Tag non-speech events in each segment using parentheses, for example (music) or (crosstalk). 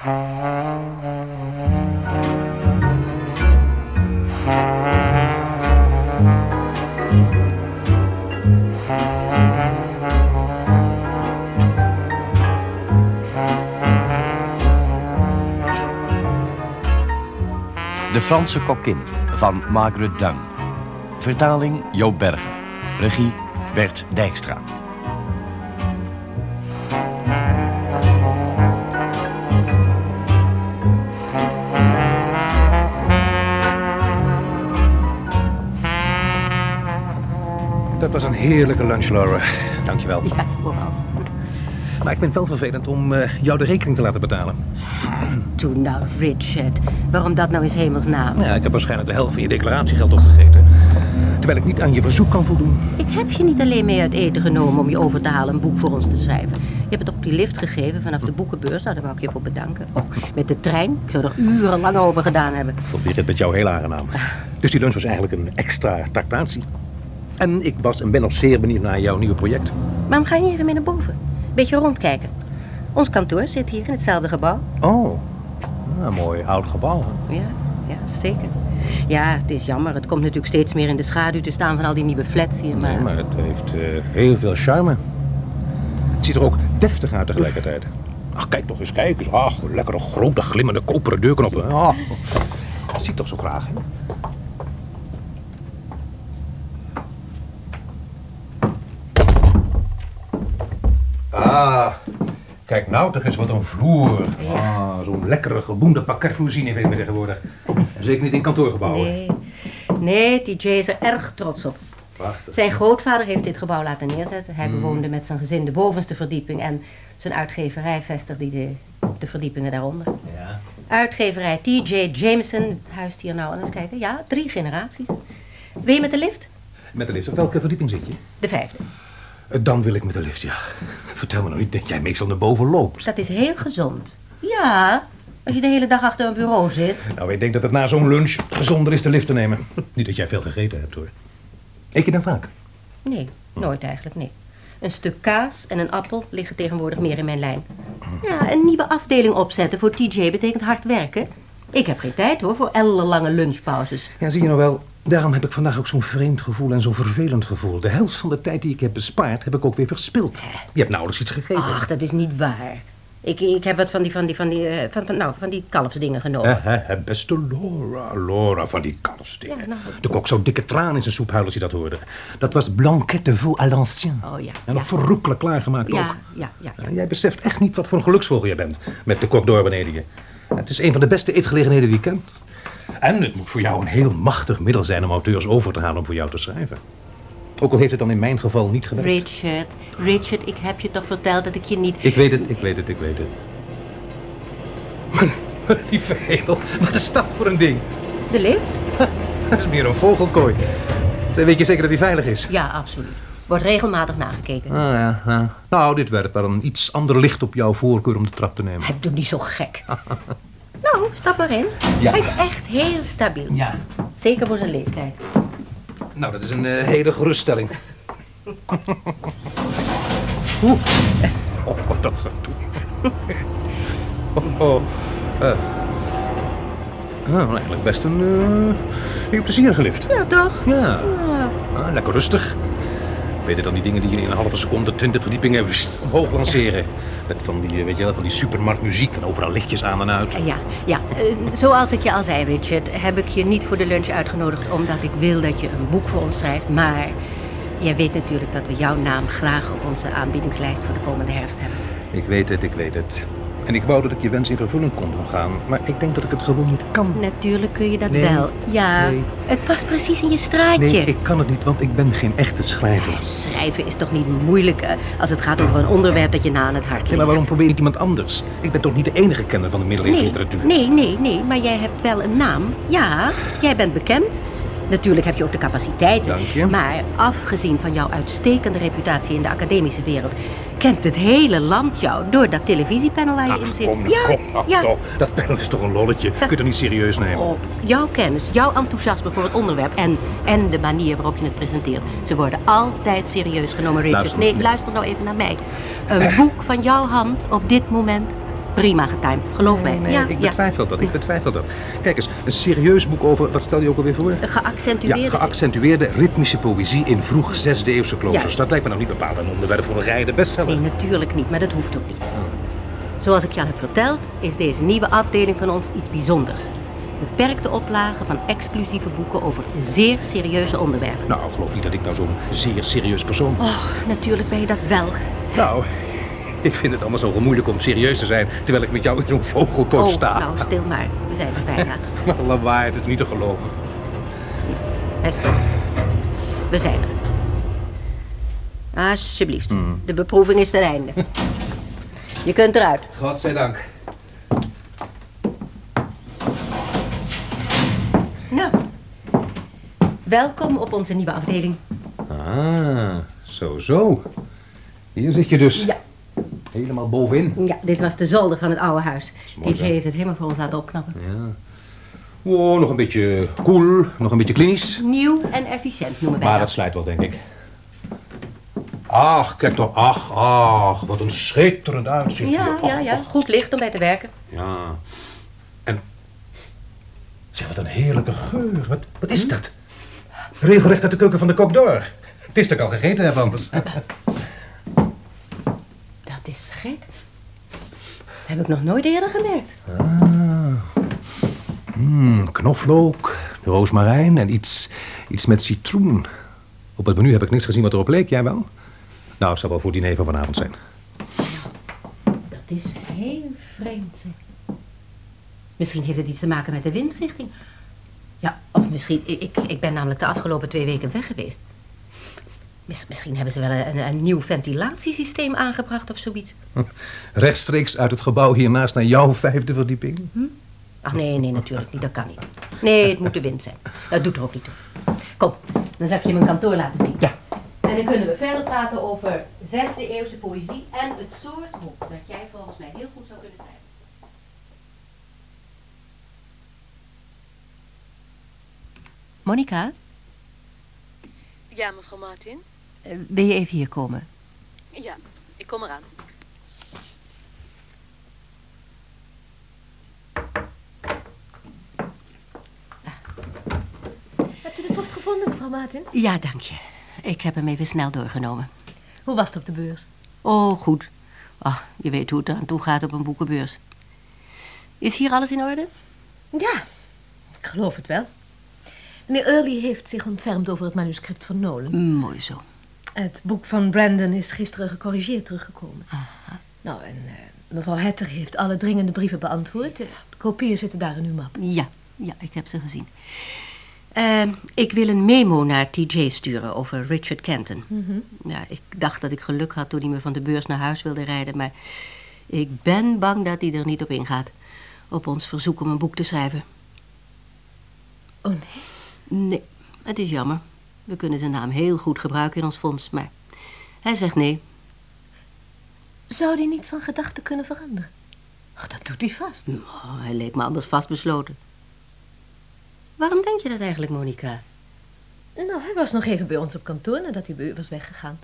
De Franse kokkin van Margaret Dunn. Vertaling Joop Berger. Regie Bert Dijkstra. Heerlijke lunch, Laura. Dankjewel. Ja, vooral. Maar ik vind het wel vervelend om eh, jou de rekening te laten betalen. Doe nou, Richard. Waarom dat nou in hemelsnaam? Ja, ik heb waarschijnlijk de helft van je declaratiegeld opgegeten. Terwijl ik niet aan je verzoek kan voldoen. Ik heb je niet alleen mee uit eten genomen om je over te halen een boek voor ons te schrijven. Je hebt het op die lift gegeven vanaf de boekenbeurs. Nou, daar wou ik je voor bedanken. Oh, met de trein. Ik zou er urenlang over gedaan hebben. Ik vond dit met jou heel aangenaam. Dus die lunch was eigenlijk een extra tractatie. En ik was en ben nog zeer benieuwd naar jouw nieuwe project. Waarom ga je niet even mee naar boven? Beetje rondkijken. Ons kantoor zit hier in hetzelfde gebouw. Oh, een mooi oud gebouw. hè? Ja, ja, zeker. Ja, het is jammer. Het komt natuurlijk steeds meer in de schaduw te staan van al die nieuwe flats hier. Maar... Nee, maar het heeft eh, heel veel charme. Het ziet er ook deftig uit tegelijkertijd. Ach, kijk toch eens, kijk eens. Ach, lekkere grote glimmende koperen deurknoppen. Ah, dat zie ik toch zo graag. hè? Ah, kijk nou toch eens wat een vloer. Ah, zo'n lekkere geboende pakketvloer zien we tegenwoordig. En zeker niet in kantoorgebouwen. Nee, nee, TJ is er erg trots op. Prachtig. Zijn grootvader heeft dit gebouw laten neerzetten. Hij bewoonde met zijn gezin de bovenste verdieping en zijn uitgeverij vestigde de, de verdiepingen daaronder. Ja. Uitgeverij TJ Jameson huist hier nou. En eens kijken, ja, drie generaties. Wil je met de lift? Met de lift. Op welke verdieping zit je? De vijfde. Dan wil ik met de lift, ja. Vertel me nou niet dat jij meestal naar boven loopt. Dat is heel gezond. Ja, als je de hele dag achter een bureau zit. Nou, ik denk dat het na zo'n lunch gezonder is de lift te nemen. Niet dat jij veel gegeten hebt, hoor. Eet je dan vaak? Nee, nooit eigenlijk, nee. Een stuk kaas en een appel liggen tegenwoordig meer in mijn lijn. Ja, een nieuwe afdeling opzetten voor TJ betekent hard werken. Ik heb geen tijd hoor voor ellenlange lunchpauzes. Ja, zie je nou wel. Daarom heb ik vandaag ook zo'n vreemd gevoel en zo'n vervelend gevoel. De helft van de tijd die ik heb bespaard, heb ik ook weer verspild. Je hebt nauwelijks iets gegeten. Ach, dat is niet waar. Ik, ik heb wat van die, van die, van die, eh, van, van, nou, van die kalfsdingen genomen. Hè, beste Laura, Laura van die kalfsdingen. Ja, nou. De kok zou dikke tranen in zijn soep huilen als hij dat hoorde. Dat was blanquette de veau à l'ancien. Oh ja. En nog ja. verrukkelijk klaargemaakt Ja, ook. ja, ja, ja. Ja, Jij beseft echt niet wat voor een geluksvogel jij bent. Met de kok door beneden je. Het is een van de beste eetgelegenheden die ik ken. En het moet voor jou een heel machtig middel zijn om auteurs over te halen om voor jou te schrijven. Ook al heeft het dan in mijn geval niet gewerkt. Richard, Richard, ik heb je toch verteld dat ik je niet... Ik weet het, ik weet het, ik weet het. Maar, lieve hemel, wat is dat voor een ding? De lift? Dat is meer een vogelkooi. Dan weet je zeker dat hij veilig is. Ja, absoluut. Wordt regelmatig nagekeken. Ah, ja, ja. Nou, dit werpt wel een iets ander licht op jouw voorkeur om de trap te nemen. Hij doet niet zo gek. (laughs) stap maar in. Ja. Hij is echt heel stabiel. Ja. Zeker voor zijn leeftijd. Nou, dat is een eh, hele geruststelling. (laughs) Oeh. Oh, wat een gedoe. (laughs) Oh, oh. eh. Nou, eigenlijk best een eh, heel plezierige lift. Ja, toch? Ja. Ah, lekker rustig. Beter dan die dingen die je in een halve seconde twintig verdiepingen wst, omhoog lanceren. Met van die, eh, weet je wel, van die supermarktmuziek en overal lichtjes aan en uit. Ja, ja. eh, zoals ik je al zei, Richard, heb ik je niet voor de lunch uitgenodigd omdat ik wil dat je een boek voor ons schrijft. Maar jij weet natuurlijk dat we jouw naam graag op onze aanbiedingslijst voor de komende herfst hebben. Ik weet het, ik weet het. En ik wou dat ik je wens in vervulling kon doen gaan. Maar ik denk dat ik het gewoon niet kan. Natuurlijk kun je dat Nee, wel. Ja, nee. het past precies in je straatje. Nee, ik kan het niet, want ik ben geen echte schrijver. Schrijven is toch niet moeilijk als het gaat over een onderwerp dat je na aan het hart ligt. Ja, maar waarom probeer je iemand anders? Ik ben toch niet de enige kenner van de middeleeuwse nee, literatuur? nee, nee, nee, maar jij hebt wel een naam. Ja, jij bent bekend. Natuurlijk heb je ook de capaciteiten. Dank je. Maar afgezien van jouw uitstekende reputatie in de academische wereld... kent het hele land jou door dat televisiepanel waar je in zit. Kom, ja, kom, nou ja. toch. Dat panel is toch een lolletje. Je kunt het niet serieus nemen. Op jouw kennis, jouw enthousiasme voor het onderwerp en, en de manier waarop je het presenteert. Ze worden altijd serieus genomen, Richard. Luister, nee, nee. luister nou even naar mij. Een boek van jouw hand op dit moment prima getimed. Geloof mij. Nee, ja, ik ja. betwijfel dat, ik betwijfel dat. Kijk eens, een serieus boek over, wat stel je ook alweer voor? Geaccentueerde... Ja, geaccentueerde ritmische poëzie in vroeg zesde eeuwse kloosters. Dat lijkt me nou niet bepaald een onderwerp voor een rijde bestseller. Nee, natuurlijk niet, maar dat hoeft ook niet. Zoals ik je al heb verteld, is deze nieuwe afdeling van ons iets bijzonders. Beperkte oplagen van exclusieve boeken over zeer serieuze onderwerpen. Nou, ik geloof niet dat ik nou zo'n zeer serieus persoon ben. Oh, natuurlijk ben je dat wel. Nou, ik vind het anders nogal moeilijk om serieus te zijn... terwijl ik met jou in zo'n vogelkooi Oh, sta. nou, stil maar. We zijn er bijna. (laughs) Maar lawaai, het is niet te geloven. Stopt. We zijn er. Alsjeblieft. De beproeving is ten einde. Je kunt eruit. Godzijdank. Nou, welkom op onze nieuwe afdeling. Ah, zo, zo. Hier zit je dus. Ja, Helemaal bovenin. ja dit was de zolder van het oude huis. mooi, DJ hè? heeft het helemaal voor ons laten opknappen. Ja. Oh, nog een beetje koel, nog een beetje klinisch. Nieuw en efficiënt noemen wij Maar dat. dat slijt wel, denk ik. Ach, kijk toch. Ach, ach, wat een schitterend uitzicht. Ja, hier. Ja, ja. och. Goed licht om bij te werken. Ja. En... Zeg, wat een heerlijke geur. Wat, wat is dat? Regelrecht uit de keuken van de Coq d'Or. Het is dat ik al gegeten heb anders. (laughs) Dat is gek. Heb ik nog nooit eerder gemerkt. Mm, knoflook, roosmarijn en iets, iets met citroen. Op het menu heb ik niks gezien wat erop leek. Jij wel? Nou, het zal wel voor diner van vanavond zijn. Dat is heel vreemd. zeg. Misschien heeft het iets te maken met de windrichting. Ja, of misschien... Ik- ik ben namelijk de afgelopen twee weken weg geweest. Mis- misschien hebben ze wel een, een nieuw ventilatiesysteem aangebracht of zoiets. (laughs) Rechtstreeks uit het gebouw hiernaast naar jouw vijfde verdieping. Ach nee, nee, natuurlijk niet. Dat kan niet. Nee, het moet de wind zijn. Dat doet er ook niet toe. Kom, dan zal ik je mijn kantoor laten zien. Ja. En dan kunnen we verder praten over zesde eeuwse poëzie en het soort boek dat jij volgens mij heel goed zou kunnen schrijven. Monica, Ja, mevrouw Martin? Eh, wil je even hier komen? Ja, ik kom eraan. Hebt u de post gevonden, mevrouw Martin? Ja, dank je. Ik heb hem even snel doorgenomen. Hoe was het op de beurs? Oh, goed. Ah, je weet hoe het eraan toe gaat op een boekenbeurs. Is hier alles in orde? Ja, ik geloof het wel. Meneer Early heeft zich ontfermd over het manuscript van Nolan. Mm, mooi zo. Het boek van Brandon is gisteren gecorrigeerd teruggekomen. Nou, en eh, mevrouw Hetter heeft alle dringende brieven beantwoord. De kopieën zitten daar in uw map. Ja, ja, ik heb ze gezien. Eh, ik wil een memo naar TJ sturen over Richard Kenton. ja, ik dacht dat ik geluk had toen hij me van de beurs naar huis wilde rijden, maar ik ben bang dat hij er niet op ingaat. Op ons verzoek om een boek te schrijven. Oh nee. Nee, het is jammer. We kunnen zijn naam heel goed gebruiken in ons fonds, maar hij zegt nee. Zou die niet van gedachten kunnen veranderen? Ach, dat doet hij vast. Oh, hij leek me anders vastbesloten. Waarom denk je dat eigenlijk, Monica? Nou, hij was nog even bij ons op kantoor nadat hij bij u was weggegaan.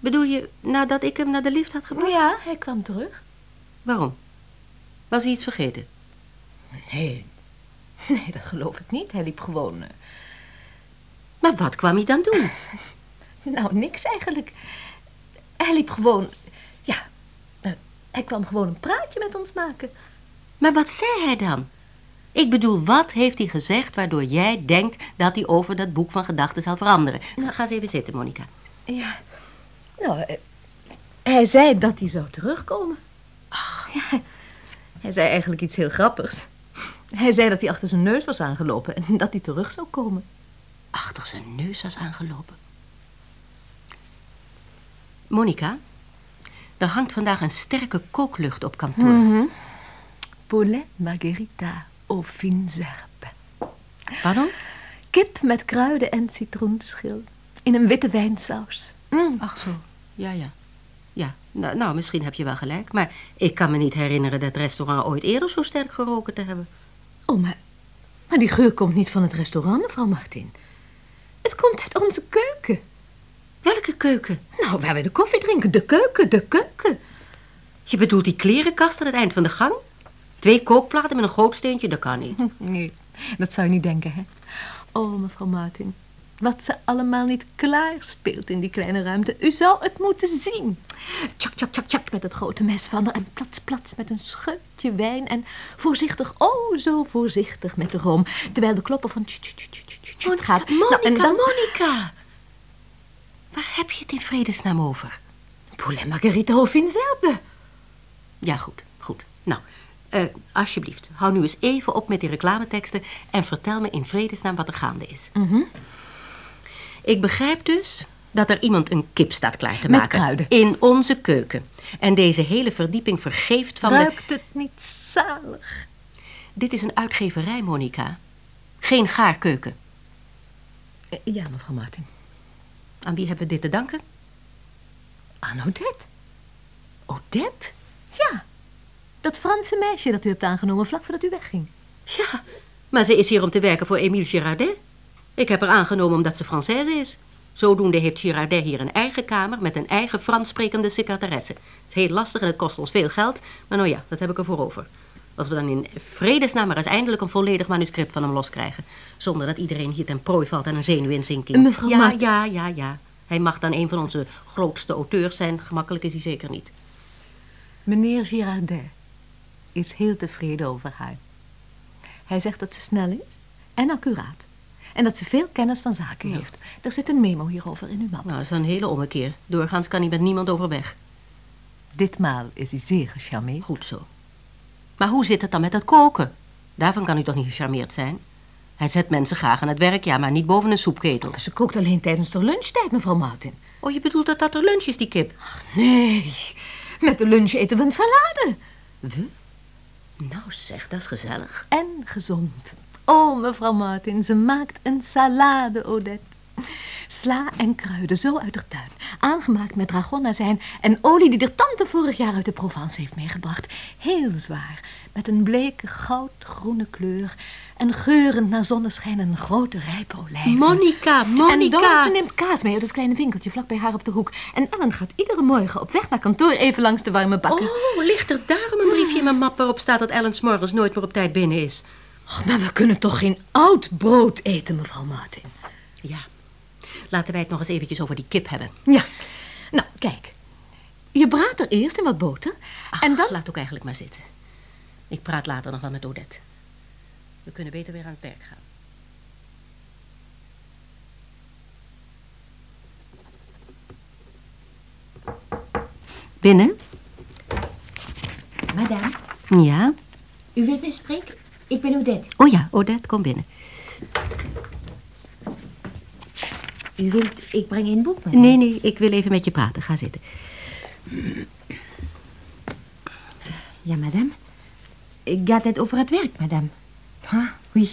Bedoel je nadat ik hem naar de lift had gebracht? Ja, hij kwam terug. Waarom? Was hij iets vergeten? Nee, nee, dat geloof ik niet. Hij liep gewoon... Maar wat kwam hij dan doen? (laughs) Nou, niks eigenlijk. Hij liep gewoon... Ja, eh, hij kwam gewoon een praatje met ons maken. Maar wat zei hij dan? Ik bedoel, wat heeft hij gezegd waardoor jij denkt dat hij over dat boek van gedachten zal veranderen? Nou, ga eens even zitten, Monica. Ja, nou, eh, hij zei dat hij zou terugkomen. Ach, ja, hij zei eigenlijk iets heel grappigs. Hij zei dat hij achter zijn neus was aangelopen en dat hij terug zou komen. Achter zijn neus was aangelopen. Monica, er hangt vandaag een sterke kooklucht op kantoor. Poulet margherita au fines herbes. Pardon? Kip met kruiden en citroenschil. In een witte wijnsaus. Mm. Ach zo, ja, ja. Ja, nou, nou, misschien heb je wel gelijk. Maar ik kan me niet herinneren dat restaurant ooit eerder zo sterk geroken te hebben. Oh, maar, maar die geur komt niet van het restaurant, mevrouw Martin. Het komt uit onze keuken. Welke keuken? Nou, waar we de koffie drinken. De keuken, de keuken. Je bedoelt die klerenkast aan het eind van de gang? Twee kookplaten met een grootsteentje, dat kan niet. (laughs) Nee, dat zou je niet denken, hè? Oh, mevrouw Martin. Wat ze allemaal niet klaar speelt in die kleine ruimte. U zou het moeten zien. Tjak, tjak, tjak, tjak met het grote mes van haar. En plats, plats met een scheutje wijn. En voorzichtig, oh zo voorzichtig met de room. Terwijl de kloppen van tj, tj, tj, tj, tj, tj, Monica, gaat. Nou, Monica, en dan... Monica. Waar heb je het in vredesnaam over? Poulet Margarita Hoffin Zerbe. Ja, goed, goed. Nou, eh, alsjeblieft, hou nu eens even op met die reclameteksten... en vertel me in vredesnaam wat er gaande is. Mhm. Ik begrijp dus dat er iemand een kip staat klaar te Met maken. kruiden. In onze keuken. En deze hele verdieping vergeeft van de... Ruikt het niet zalig? Dit is een uitgeverij, Monica. Geen gaarkeuken. Eh, Ja, mevrouw Martin. Aan wie hebben we dit te danken? Aan Odette. Odette? Ja, dat Franse meisje dat u hebt aangenomen vlak voordat u wegging. Ja, maar ze is hier om te werken voor Émile Girardet. Ik heb haar aangenomen omdat ze Française is. Zodoende heeft Girardet hier een eigen kamer met een eigen Frans sprekende secretaresse. Het is heel lastig en het kost ons veel geld, maar nou ja, dat heb ik ervoor over. Als we dan in vredesnaam maar eens eindelijk een volledig manuscript van hem loskrijgen. Zonder dat iedereen hier ten prooi valt aan een zenuwinzinking. Mevrouw ja, ja, ja, ja. Hij mag dan een van onze grootste auteurs zijn. Gemakkelijk is hij zeker niet. Meneer Girardet is heel tevreden over haar. Hij zegt dat ze snel is en accuraat. En dat ze veel kennis van zaken heeft. Er zit een memo hierover in uw map. Nou, dat is een hele ommekeer. Doorgaans kan hij met niemand overweg. Ditmaal is hij zeer gecharmeerd. Goed zo. Maar hoe zit het dan met het koken? Daarvan kan u toch niet gecharmeerd zijn? Hij zet mensen graag aan het werk, ja, maar niet boven een soepketel. Ze kookt alleen tijdens de lunchtijd, mevrouw Martin. Oh, je bedoelt dat dat er lunch is, die kip? Nee, met de lunch eten we een salade. We? Nou zeg, dat is gezellig. En gezond. Oh, mevrouw Martin, ze maakt een salade, Odette. Sla en kruiden, zo uit de tuin. Aangemaakt met dragonazijn en olie die de tante vorig jaar uit de Provence heeft meegebracht. Heel zwaar, met een bleke goudgroene kleur. En geurend naar zonneschijn en een grote rijpe olijven. Monica, En Monica! Dorothy neemt kaas mee uit het kleine winkeltje vlak bij haar op de hoek. En Ellen gaat iedere morgen op weg naar kantoor even langs de warme bakken. Oh, ligt er daarom een briefje in mijn map waarop staat dat Ellen 's morgens nooit meer op tijd binnen is? Och, maar we kunnen toch geen oud brood eten, mevrouw Martin? Ja. Laten wij het nog eens eventjes over die kip hebben. Ja. Nou, kijk. Je braadt er eerst in wat boter. Ach, en dan... laat ook eigenlijk maar zitten. Ik praat later nog wel met Odette. We kunnen beter weer aan het werk gaan. Binnen? Madame, Ja. u wilt mij spreken? Ik ben Odette. Oh ja, Odette, kom binnen. U wilt, ik breng een boek, madame. Nee, nee, ik wil even met je praten. Ga zitten. Ja, madame. Gaat het over het werk, madame? Ah, oui.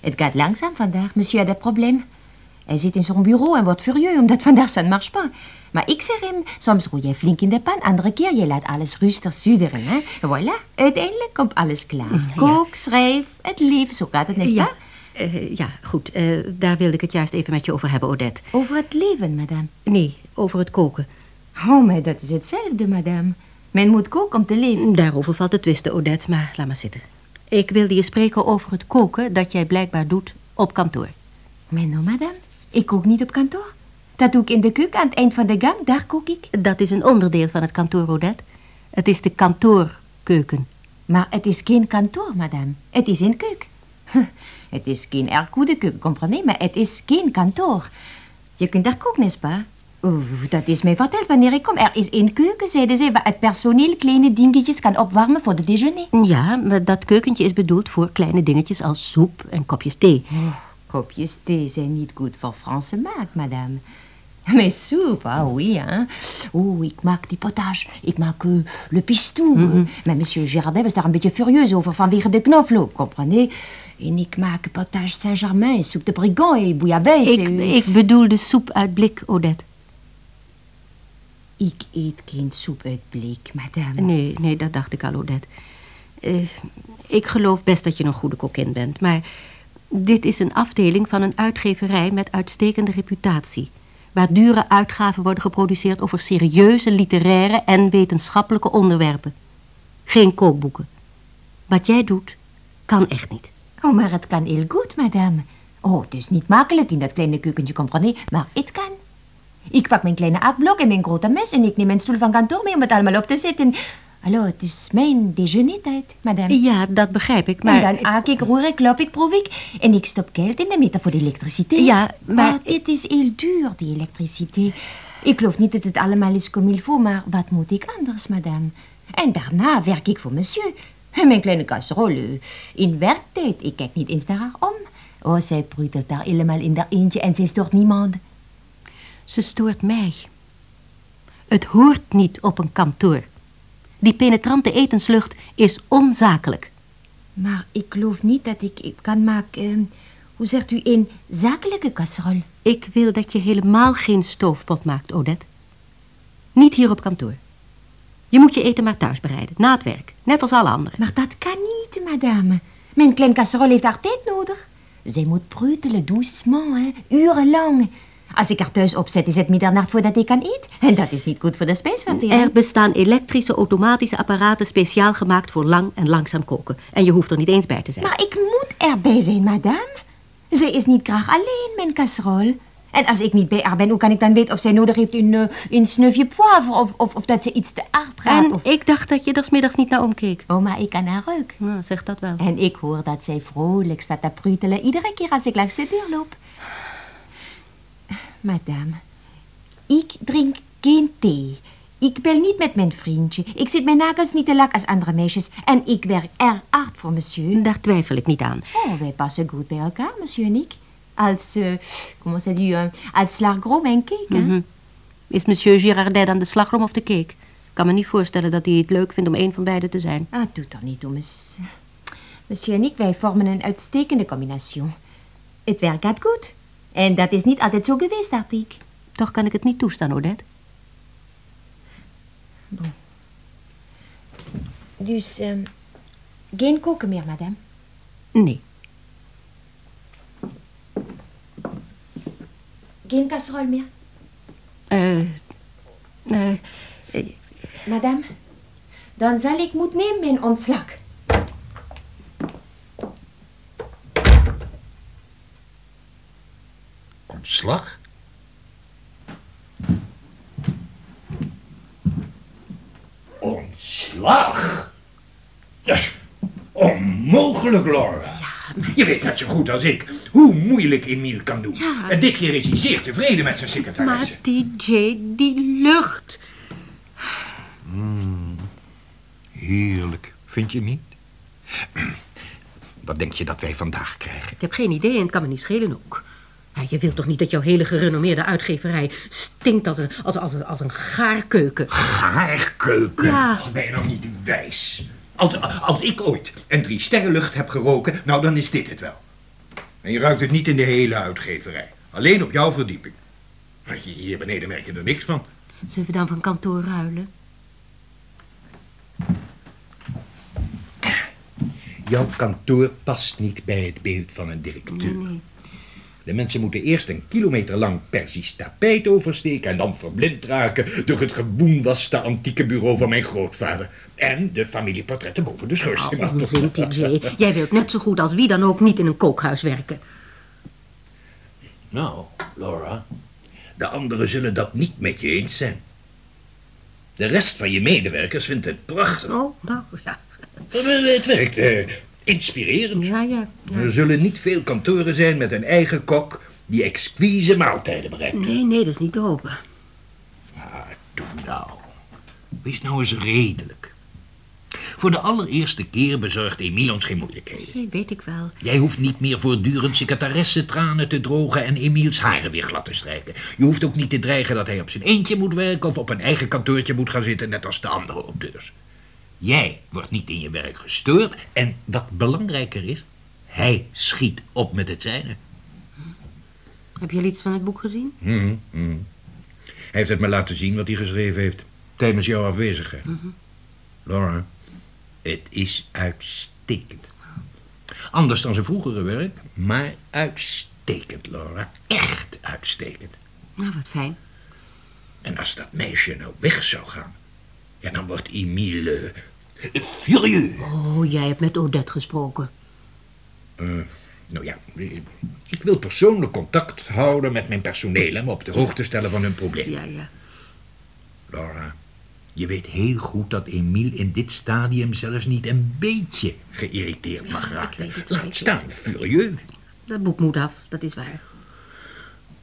Het gaat langzaam vandaag. Monsieur a dat probleem. Hij zit in zijn bureau en wordt furieus omdat vandaag zijn marche pas. Maar ik zeg hem, soms roei jij flink in de pan, andere keer je laat alles rustig sudderen. Hè? Voilà, uiteindelijk komt alles klaar. Kook, schrijf, het leven, zo gaat het, n'est-ce Ja, eh, ja goed. eh, daar wilde ik het juist even met je over hebben, Odette. Over het leven, madame. Nee, over het koken. Oh, maar dat is hetzelfde, madame. Men moet koken om te leven. Daarover valt te twisten, Odette, maar laat maar zitten. Ik wilde je spreken over het koken dat jij blijkbaar doet op kantoor. Maar no, madame. Ik kook niet op kantoor. Dat doe ik in de keuken aan het eind van de gang. Daar kook ik. Dat is een onderdeel van het kantoor, Odette. Het is de kantoorkeuken. Maar het is geen kantoor, madame. Het is een keuken. (laughs) Het is geen erg goede keuken, comprenez, maar het is geen kantoor. Je kunt daar koken, n'est-ce pas? Dat is mij verteld wanneer ik kom. Er is één keuken, zeiden ze, waar het personeel kleine dingetjes kan opwarmen voor de déjeuner. Ja, maar dat keukentje is bedoeld voor kleine dingetjes als soep en kopjes thee. Kopjes thee zijn niet goed voor Franse maak, madame. (laughs) Mais soep, ah oui, hein. Oeh, ik maak die potage. Ik maak uh, le pistou. Mhm. uh. Maar monsieur Girardet was daar een beetje furieus over vanwege de knoflook, comprenez? En ik maak potage Saint-Germain, soep de brigand en bouillabaisse. Ik, uh. ik bedoel de soep uit blik, Odette. Ik eet geen soep uit bleek, madame. Nee, nee, dat dacht ik al, Odette. Eh, ik geloof best dat je een goede kokin bent, maar dit is een afdeling van een uitgeverij met uitstekende reputatie. Waar dure uitgaven worden geproduceerd over serieuze literaire en wetenschappelijke onderwerpen. Geen kookboeken. Wat jij doet, kan echt niet. Oh, maar het kan heel goed, madame. Oh, het is niet makkelijk in dat kleine keukentje, comprenez, maar het kan. Ik pak mijn kleine akblok en mijn grote mes en ik neem mijn stoel van kantoor mee om het allemaal op te zetten. Hallo, het is mijn déjeunertijd, madame. Ja, dat begrijp ik, Maar... maar... En dan haak ik, roer ik, klop ik, proef ik. En ik stop geld in de meter voor de elektriciteit. Ja, maar- Oh, dit is heel duur, die elektriciteit. Ik geloof niet dat het allemaal is comme il faut, maar wat moet ik anders, madame? En daarna werk ik voor monsieur. Mijn kleine casserole in werktijd. Ik kijk niet eens naar haar om. Oh, zij prutelt daar helemaal in haar eentje en zij stoort niemand. Ze stoort mij. Het hoort niet op een kantoor. Die penetrante etenslucht is onzakelijk. Maar ik geloof niet dat ik, ik kan maken... eh, hoe zegt u, een zakelijke casserole? Ik wil dat je helemaal geen stoofpot maakt, Odette. Niet hier op kantoor. Je moet je eten maar thuis bereiden, na het werk. Net als alle anderen. Maar dat kan niet, madame. Mijn klein casserole heeft haar tijd nodig. Zij moet prutelen, doucement, hè, urenlang. Als ik haar thuis opzet, is het middernacht voordat ik kan eten. En dat is niet goed voor de spijsvertering. Er bestaan elektrische, automatische apparaten speciaal gemaakt voor lang en langzaam koken. En je hoeft er niet eens bij te zijn. Maar ik moet erbij zijn, madame. Zij is niet graag alleen, mijn casserole. En als ik niet bij haar ben, hoe kan ik dan weten of zij nodig heeft een, eh, een snufje poivre... Of, of, of dat ze iets te hard gaat? en Of... ik dacht dat je er middags niet naar omkeek. Oh, maar ik kan haar ruiken. Nou, zeg dat wel. En ik hoor dat zij vrolijk staat te prutelen iedere keer als ik langs de deur loop. Madame, ik drink geen thee. Ik bel niet met mijn vriendje. Ik zit mijn nagels niet te lak als andere meisjes. En ik werk erg hard voor monsieur. Daar twijfel ik niet aan. Oh, wij passen goed bij elkaar, monsieur en ik. Als, uh, comment ça dit, uh, als slagroom en cake? Mhm. Is monsieur Girardet aan de slagroom of de cake? Ik kan me niet voorstellen dat hij het leuk vindt om een van beide te zijn. Ah, doet er niet om, miss. Monsieur en ik, wij vormen een uitstekende combinatie. Het werk gaat goed. En dat is niet altijd zo geweest, dacht ik. Toch kan ik het niet toestaan, Odette. Dus, ehm, geen koken meer, madame. Nee. Geen casserole meer. Eh... eh, Madame, dan zal ik moet nemen mijn ontslag. Ontslag? Ontslag? Dat is onmogelijk, Laura. Je weet net zo goed als ik hoe moeilijk Emiel kan doen. Ja. En dit keer is hij zeer tevreden met zijn maar secretaresse. DJ, die lucht. Heerlijk, vind je niet? (clears throat) Wat denk je dat wij vandaag krijgen? Ik heb geen idee en het kan me niet schelen ook. Ja, je wilt toch niet dat jouw hele gerenommeerde uitgeverij stinkt als een, als, als, als een gaarkeuken? Gaarkeuken? Ja. Ben je nou niet wijs? Als, als ik ooit een drie sterrenlucht heb geroken, nou dan is dit het wel. En je ruikt het niet in de hele uitgeverij. Alleen op jouw verdieping. Maar hier beneden merk je er niks van. Zullen we dan van kantoor ruilen? Jouw kantoor past niet bij het beeld van een directeur. Nee. De mensen moeten eerst een kilometer lang Persisch tapijt oversteken en dan verblind raken door het geboenwaste antieke bureau van mijn grootvader. En de familieportretten boven de schoorsteen. Oh, onzin, TJ. Jij wilt net zo goed als wie dan ook niet in een kookhuis werken. Nou, Laura, de anderen zullen dat niet met je eens zijn. De rest van je medewerkers vindt het prachtig. Oh, nou, ja. Het werkt eh, inspirerend. Ja, ja. ja. Er zullen niet veel kantoren zijn met een eigen kok die exquise maaltijden bereidt. Nee, nee, dat is niet te hopen. Ah, doe nou. Wees nou eens redelijk. Voor de allereerste keer bezorgt Emiel ons geen moeilijkheden. Nee, weet ik wel. Jij hoeft niet meer voortdurend tranen te drogen en Emiels haren weer glad te strijken. Je hoeft ook niet te dreigen dat hij op zijn eentje moet werken of op een eigen kantoortje moet gaan zitten, net als de andere auteurs. Jij wordt niet in je werk gestoord en wat belangrijker is, hij schiet op met het zijne. Heb je iets van het boek gezien? Mhm, mhm. Hij heeft het me laten zien wat hij geschreven heeft tijdens jouw afwezigheid. Laura, het is uitstekend. Anders dan zijn vroegere werk, maar uitstekend, Laura. Echt uitstekend. Nou, wat fijn. En als dat meisje nou weg zou gaan, ja, dan wordt Emile eh, furieus. Oh, jij hebt met Odette gesproken. Eh, nou ja, eh, ik wil persoonlijk contact houden met mijn personeel en me op de hoogte stellen van hun probleem. Ja, ja. Laura, je weet heel goed dat Emile in dit stadium zelfs niet een beetje geïrriteerd mag raken. weet het, Laat staan, furieus. Dat boek moet af, dat is waar.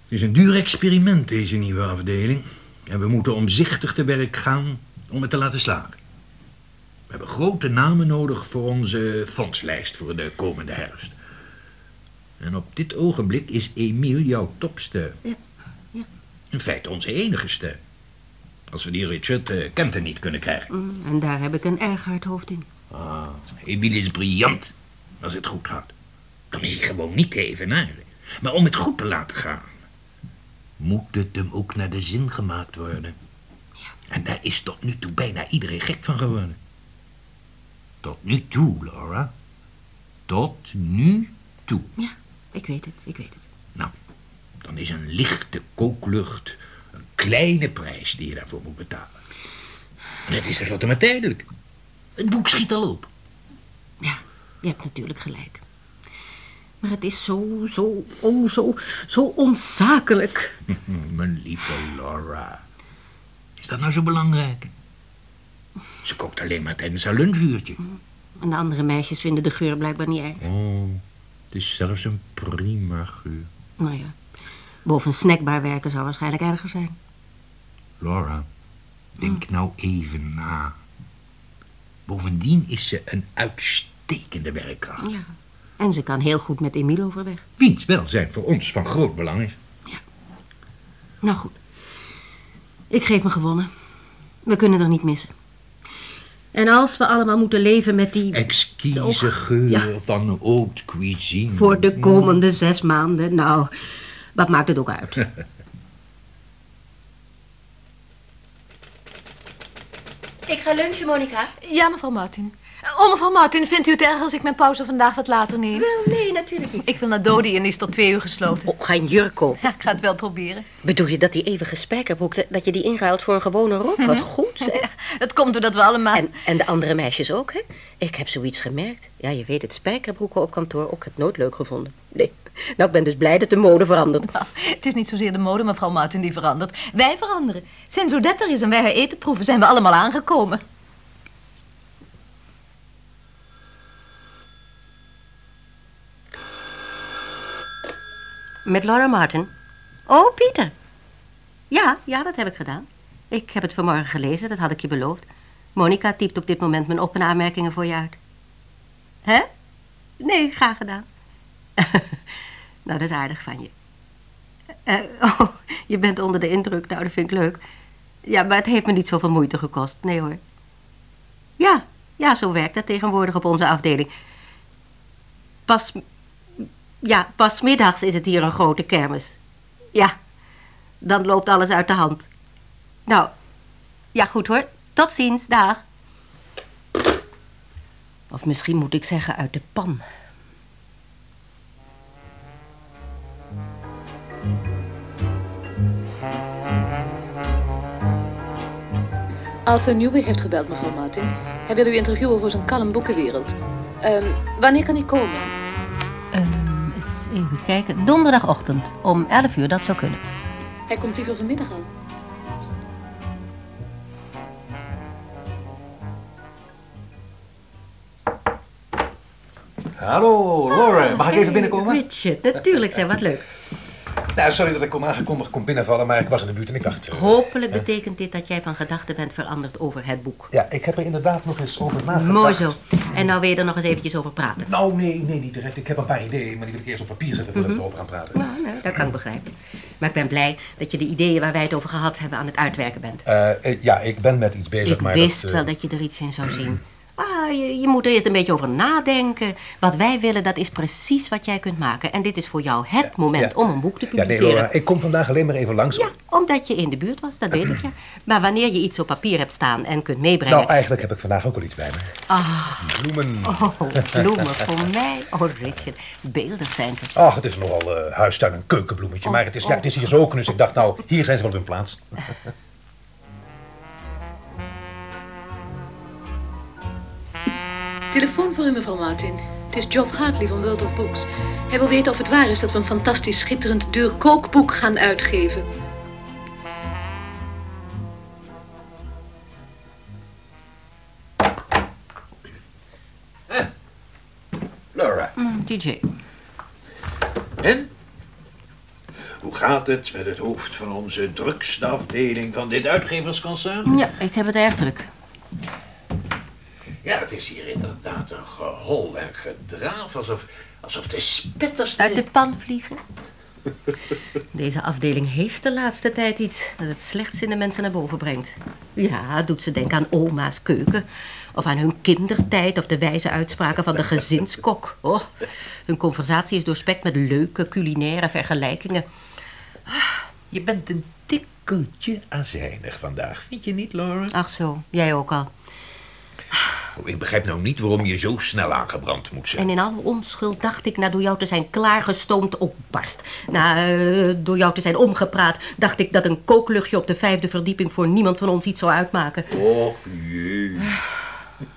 Het is een duur experiment, deze nieuwe afdeling. En we moeten omzichtig te werk gaan om het te laten slagen. We hebben grote namen nodig voor onze fondslijst voor de komende herfst. En op dit ogenblik is Emile jouw topsteun. Ja, ja. In feite onze enige steun. Als we die Richard uh, Kenten niet kunnen krijgen. Mm, En daar heb ik een erg hard hoofd in. Ah, Emile is briljant als het goed gaat. Dan is hij gewoon niet te evenaren. Maar om het goed te laten gaan, moet het hem ook naar de zin gemaakt worden. En daar is tot nu toe bijna iedereen gek van geworden. Tot nu toe, Laura. Tot nu toe. Ja, ik weet het, ik weet het. Nou, dan is een lichte kooklucht een kleine prijs die je daarvoor moet betalen. En het is tenslotte maar tijdelijk. Het boek schiet al op. Ja, je hebt natuurlijk gelijk. Maar het is zo, zo, oh, zo, zo onzakelijk. (laughs) Mijn lieve Laura. Is dat nou zo belangrijk? Ze kookt alleen maar tijdens haar lunchuurtje. En de andere meisjes vinden de geur blijkbaar niet erg. Oh, het is zelfs een prima geur. Nou ja, boven een snackbar werken zou waarschijnlijk erger zijn. Laura, denk nou even na. Bovendien is ze een uitstekende werkkracht. Ja. En ze kan heel goed met Emile overweg. Wiens welzijn voor ons van groot belang is. Nou goed. Ik geef me gewonnen. We kunnen er niet missen. En als we allemaal moeten leven met die... Exquise Och, geur ja. van haute cuisine. Voor de komende zes maanden. Nou, wat maakt het ook uit? (laughs) Ik ga lunchen, Monica. Ja, mevrouw Martin. Oh, mevrouw Martin, vindt u het erg als ik mijn pauze vandaag wat later neem? Wel, nee, natuurlijk niet. Ik wil naar Dodi en die is tot twee uur gesloten. Oh, ga een jurk kopen. Ja, ik ga het wel proberen. Bedoel je dat die eeuwige spijkerbroek, dat- dat je die inruilt voor een gewone rok? Wat goed, zeg. (laughs) Ja, het komt doordat we allemaal... En, en de andere meisjes ook, hè? Ik heb zoiets gemerkt. Ja, je weet het, spijkerbroeken op kantoor, ook het nooit leuk gevonden. Nee. Nou, ik ben dus blij dat de mode verandert. Nou, het is niet zozeer de mode, mevrouw Martin, die verandert. Wij veranderen. Sinds Odette er is en wij haar eten proeven, zijn we allemaal aangekomen. Met Laura Martin. Oh, Pieter. Ja, ja, dat heb ik gedaan. Ik heb het vanmorgen gelezen, dat had ik je beloofd. Monica typt op dit moment mijn op- en aanmerkingen voor je uit. Hè? Nee, graag gedaan. (laughs) nou, dat is aardig van je. Eh, oh, je bent onder de indruk. Nou, dat vind ik leuk. Ja, maar het heeft me niet zoveel moeite gekost. Nee hoor. Ja, ja, zo werkt dat tegenwoordig op onze afdeling. Pas, ja, pas middags is het hier een grote kermis. Ja, dan loopt alles uit de hand. Nou, ja goed hoor. Tot ziens, dag. Of misschien moet ik zeggen uit de pan. Arthur Newby heeft gebeld, mevrouw Martin. Hij wil u interviewen voor zijn kalm boekenwereld. Ehm, wanneer kan hij komen? Ehm, even kijken. Donderdagochtend om 11 uur, dat zou kunnen. Hij komt liever vanmiddag al. Hallo, Laura. Mag ik even binnenkomen? Richard, natuurlijk zijn, wat leuk. Nou, sorry dat ik onaangekondigd kon binnenvallen, maar ik was in de buurt en ik dacht... eh, Hopelijk betekent dit dat jij van gedachten bent veranderd over het boek. Ja, ik heb er inderdaad nog eens over nagedacht. Mooi zo. En nou wil je er nog eens eventjes over praten. Nou, nee, nee, niet direct. Ik heb een paar ideeën, maar die wil ik eerst op papier zetten voordat we erover gaan praten. Nou, nou, dat kan ik begrijpen. Maar ik ben blij dat je de ideeën waar wij het over gehad hebben aan het uitwerken bent. Eh, eh, ja, ik ben met iets bezig, Ik maar wist dat... eh, wel dat je er iets in zou zien. Ah, je, je moet er eerst een beetje over nadenken. Wat wij willen, dat is precies wat jij kunt maken. En dit is voor jou het moment ja. om een boek te Ja, nee, publiceren. Ik kom vandaag alleen maar even langs. Ja, omdat je in de buurt was, dat weet ik ja. Maar wanneer je iets op papier hebt staan en kunt meebrengen... Nou, eigenlijk heb ik vandaag ook al iets bij me. Ah, Bloemen. oh, bloemen voor (laughs) mij. Oh, Richard, beeldig zijn ze. Ach, het is nogal eh huistuin- en keukenbloemetje. maar het is, ja, het is hier zo ook, dus ik dacht, nou, hier zijn ze wel op hun plaats. (laughs) Telefoon voor u, mevrouw Martin. Het is Geoff Hartley van World of Books. Hij wil weten of het waar is dat we een fantastisch schitterend duur kookboek gaan uitgeven. Laura. Mm, TJ. En? Hoe gaat het met het hoofd van onze drukste afdeling van dit uitgeversconcern? Ja, ik heb het erg druk. Is hier inderdaad een gehol en gedraaf, alsof, alsof de spetters... Uit de pan vliegen? (laughs) Deze afdeling heeft de laatste tijd iets dat het slechts in de mensen naar boven brengt. Ja, het doet ze denken aan oma's keuken. Of aan hun kindertijd of de wijze uitspraken van de gezinskok. Oh, hun conversatie is doorspekt met leuke culinaire vergelijkingen. Je bent een tikkeltje azijnig vandaag, vind je niet, Laura? Ach zo, jij ook al. Oh, ik begrijp nou niet waarom je zo snel aangebrand moet zijn. En in alle onschuld dacht ik, na door jou te zijn klaargestoomd, opbarst. Na eh, door jou te zijn omgepraat, dacht ik dat een kookluchtje op de vijfde verdieping voor niemand van ons iets zou uitmaken. Och, jee.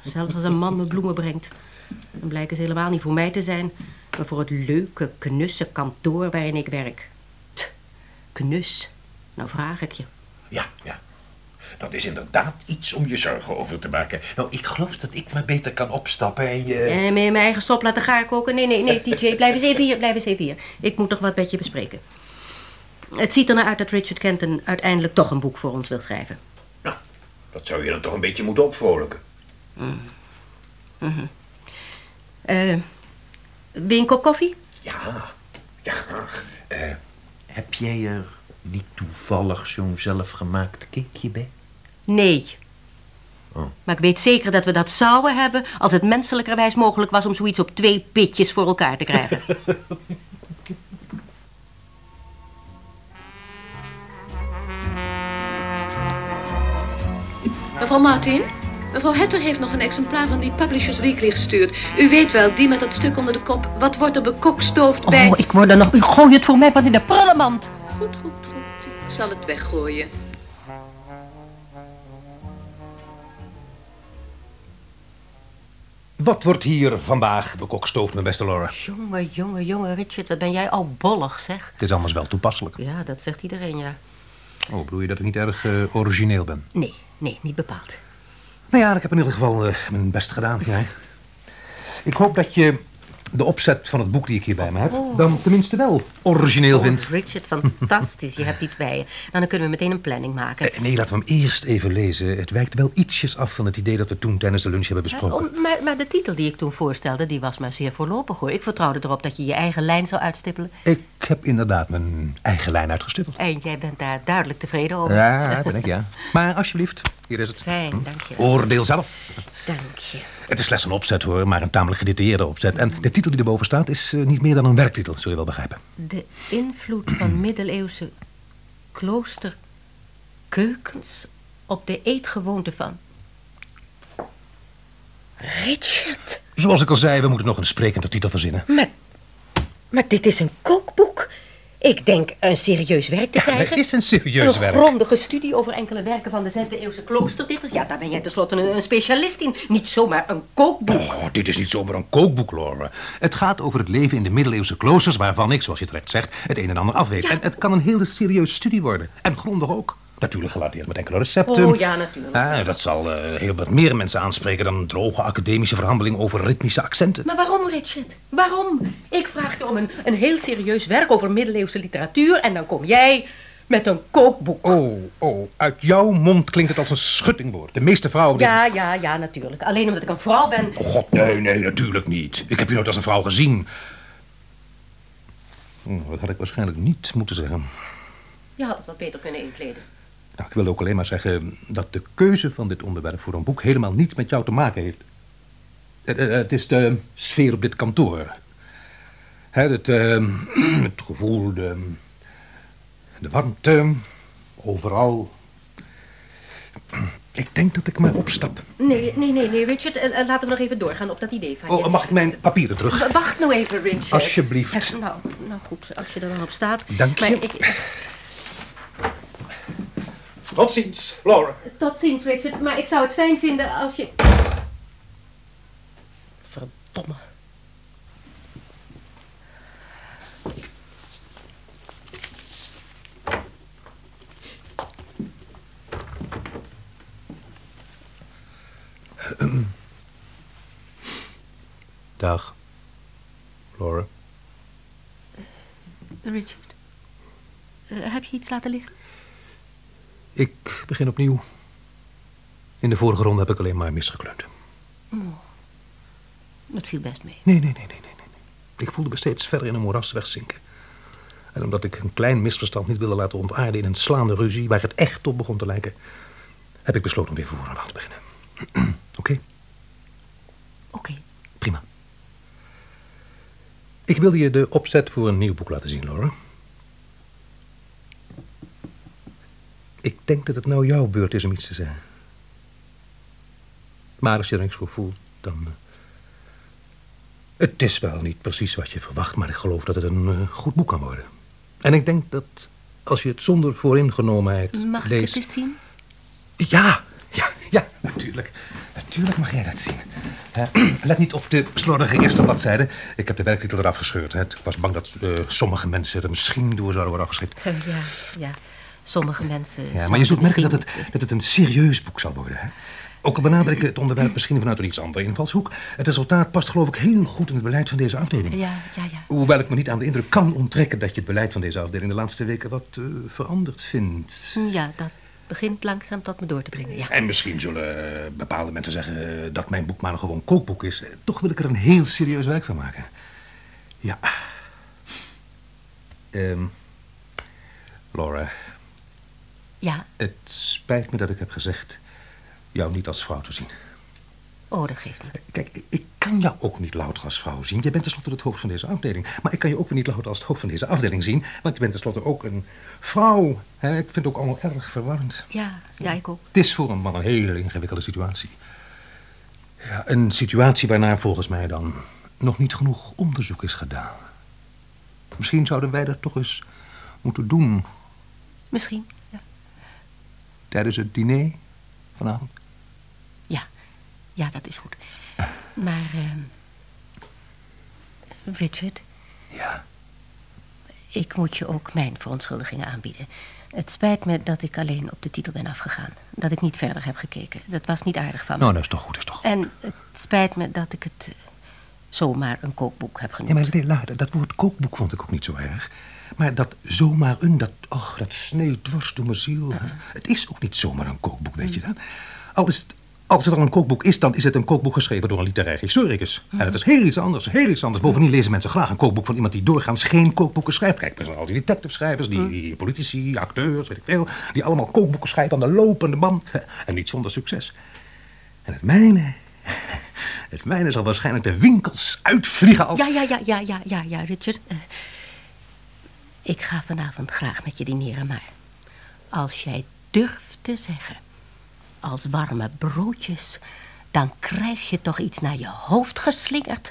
Zelfs als een man me bloemen brengt. Dan blijken ze helemaal niet voor mij te zijn, maar voor het leuke, knusse kantoor waarin ik werk. Tch, knus. Nou vraag ik je. Ja, ja. Dat is inderdaad iets om je zorgen over te maken. Nou, ik geloof dat ik maar beter kan opstappen en je... En me in mijn eigen sop laten gaarkoken? Nee, nee, nee, (laughs) TJ, blijf eens even hier, blijf eens even hier. Ik moet nog wat met je bespreken. Het ziet er naar uit dat Richard Kenton uiteindelijk toch een boek voor ons wil schrijven. Nou, dat zou je dan toch een beetje moeten opvrolijken. Eh, wil je een kop koffie? Ja, ja, graag. Eh, heb jij er niet toevallig zo'n zelfgemaakt cakeje bij? Nee. Oh. Maar ik weet zeker dat we dat zouden hebben als het menselijkerwijs mogelijk was om zoiets op twee pitjes voor elkaar te krijgen. (laughs) Mevrouw Martin, mevrouw Hetter heeft nog een exemplaar van die Publishers Weekly gestuurd. U weet wel, die met dat stuk onder de kop. Wat wordt er bekokstoofd bij... Oh, ik word er nog... U gooi het voor mij maar in de prullenmand. Goed, goed, goed. Ik zal het weggooien. Wat wordt hier vandaag bekokstoofd, mijn beste Laura? Jongen, jongen, jongen, Richard, wat ben jij al bollig, zeg. Het is anders wel toepasselijk. Ja, dat zegt iedereen, ja. Oh, bedoel je dat ik niet erg eh, origineel ben? Nee, nee, niet bepaald. Nou ja, ik heb in ieder geval eh, mijn best gedaan. Ja. Ik hoop dat je de opzet van het boek die ik hier bij me heb... dan tenminste wel origineel. Oh, Richard, fantastisch. Je hebt iets bij je. Nou, dan kunnen we meteen een planning maken. Eh, nee, laten we hem eerst even lezen. Het wijkt wel ietsjes af van het idee dat we toen tijdens de lunch hebben besproken. Oh, maar, maar de titel die ik toen voorstelde, die was maar zeer voorlopig, hoor. Ik vertrouwde erop dat je je eigen lijn zou uitstippelen. Ik heb inderdaad mijn eigen lijn uitgestippeld. En jij bent daar duidelijk tevreden over. Ja, ben ik, ja. Maar alsjeblieft, hier is het. Fijn, dank je. Oordeel zelf. Dank je. Het is slechts een opzet hoor, maar een tamelijk gedetailleerde opzet. En de titel die erboven staat is eh, niet meer dan een werktitel, zul je wel begrijpen. De invloed van (clears throat) middeleeuwse kloosterkeukens op de eetgewoonte van... Richard, Zoals ik al zei, we moeten nog een sprekende titel verzinnen. maar, maar dit is een kookboek. Ik denk een serieus werk te Ja, krijgen. het is een serieus een werk. grondige studie over enkele werken van de zesde eeuwse kloosterdichters. Ja, daar ben jij tenslotte een, een specialist in. Niet zomaar een kookboek. Oh, dit is niet zomaar een kookboek, Laura. Het gaat over het leven in de middeleeuwse kloosters... waarvan ik, zoals je terecht zegt, het een en ander afweet. En het kan een hele serieuze studie worden. En grondig ook. Natuurlijk gelardeerd met enkele recepten. Oh, ja, natuurlijk. Ah, dat zal eh, heel wat meer mensen aanspreken... dan een droge academische verhandeling over ritmische accenten. Maar waarom, Richard? Waarom? Ik vraag je om een, een heel serieus werk over middeleeuwse literatuur... en dan kom jij met een kookboek. Oh, oh, uit jouw mond klinkt het als een schuttingwoord. De meeste vrouwen... Ja, ja, ja, natuurlijk. Alleen omdat ik een vrouw ben. Oh god, nee, nee, natuurlijk niet. Ik heb je nooit als een vrouw gezien. Hm, dat had ik waarschijnlijk niet moeten zeggen. Je had het wat beter kunnen inkleden. Nou, ik wil ook alleen maar zeggen dat de keuze van dit onderwerp voor een boek helemaal niets met jou te maken heeft. Het, eh, het is de sfeer op dit kantoor. Het, eh, (clears throat) het gevoel, de, de warmte, overal. Ik denk dat ik maar opstap. Nee, nee, nee, nee, Richard. eh, eh, laten we nog even doorgaan op dat idee van je. Oh, mag ik mijn papieren terug? Wacht nou even, Richard. Alsjeblieft. Nou, nou goed, als je er dan op staat. Dank Maar je. ik, Tot ziens, Laura. tot ziens, Richard. Maar ik zou het fijn vinden als je... Verdomme. (clears throat) Dag, Laura. Richard. eh, heb je iets laten liggen? Ik begin opnieuw. In de vorige ronde heb ik alleen maar misgekleund. Dat viel best mee. Nee, nee, nee, nee, nee. Ik voelde me steeds verder in een moeras wegzinken. En omdat ik een klein misverstand niet wilde laten ontaarden in een slaande ruzie waar het echt op begon te lijken, heb ik besloten om weer voor aan te beginnen. (clears throat) Oké, Oké. prima. Ik wil je de opzet voor een nieuw boek laten zien, Laura. Ik denk dat het nou jouw beurt is om iets te zeggen. Maar als je er niks voor voelt, dan. eh, Het is wel niet precies wat je verwacht, maar ik geloof dat het een eh, goed boek kan worden. En ik denk dat als je het zonder vooringenomenheid Mag ik leest... het eens zien? Ja, ja, ja, natuurlijk. Natuurlijk mag jij dat zien. Eh, (clears throat) let niet op de slordige eerste bladzijde. Ik heb de werktitel eraf gescheurd. Hè. Ik was bang dat eh, sommige mensen er misschien door zouden worden afgeschrikt. Ja, ja. Sommige mensen... Ja, maar je zult merken dat het, dat het een serieus boek zal worden. Hè? Ook al benader ik het onderwerp (clears throat) misschien vanuit een iets andere invalshoek. Het resultaat past geloof ik heel goed in het beleid van deze afdeling. Ja, ja, ja. Hoewel ik me niet aan de indruk kan onttrekken dat je het beleid van deze afdeling de laatste weken wat eh, veranderd vindt. Ja, dat begint langzaam tot me door te dringen, ja. En misschien zullen eh, bepaalde mensen zeggen eh, dat mijn boek maar een gewoon kookboek is. Toch wil ik er een heel serieus werk van maken. Ja. Ehm Laura, Ja, het spijt me dat ik heb gezegd jou niet als vrouw te zien. oh, dat geeft niet. Kijk, ik- kan jou ook niet louter als vrouw zien. Je bent tenslotte het hoofd van deze afdeling. Maar ik kan je ook weer niet louter als het hoofd van deze afdeling zien. Want je bent tenslotte ook een vrouw. Hè? Ik vind het ook allemaal erg verwarrend. Ja, ja, ik ook. Het is voor een man een hele ingewikkelde situatie. Ja, een situatie waarnaar volgens mij dan nog niet genoeg onderzoek is gedaan. Misschien zouden wij dat toch eens moeten doen Misschien. Tijdens het diner vanavond. Ja, ja, dat is goed. Maar, ehm, Richard, Ja. ik moet je ook mijn verontschuldigingen aanbieden. Het spijt me dat ik alleen op de titel ben afgegaan. Dat ik niet verder heb gekeken. Dat was niet aardig van me. Nou, dat is toch goed, dat is toch goed. En het spijt me dat ik het eh, zomaar een kookboek heb Ja, genoemd. maar nee, Lara, dat woord kookboek vond ik ook niet zo erg. Maar dat zomaar een, dat, och, dat sneeuwt dwars door mijn ziel. hè. Het is ook niet zomaar een kookboek, weet je dat? Al is het, als het al een kookboek is, dan is het een kookboek geschreven door een literair historicus. En dat is heel iets anders, heel iets anders. Bovendien lezen mensen graag een kookboek van iemand die doorgaans geen kookboeken schrijft. Kijk, er zijn al die detective-schrijvers, die, die politici, acteurs, weet ik veel... die allemaal kookboeken schrijven aan de lopende band. En niet zonder succes. En het mijne... (laughs) Het mijne zal waarschijnlijk de winkels uitvliegen als... Ja, ja, ja, ja, ja, ja, ja, Richard. Ik ga vanavond graag met je dineren, maar als jij durft te zeggen, als warme broodjes, dan krijg je toch iets naar je hoofd geslingerd.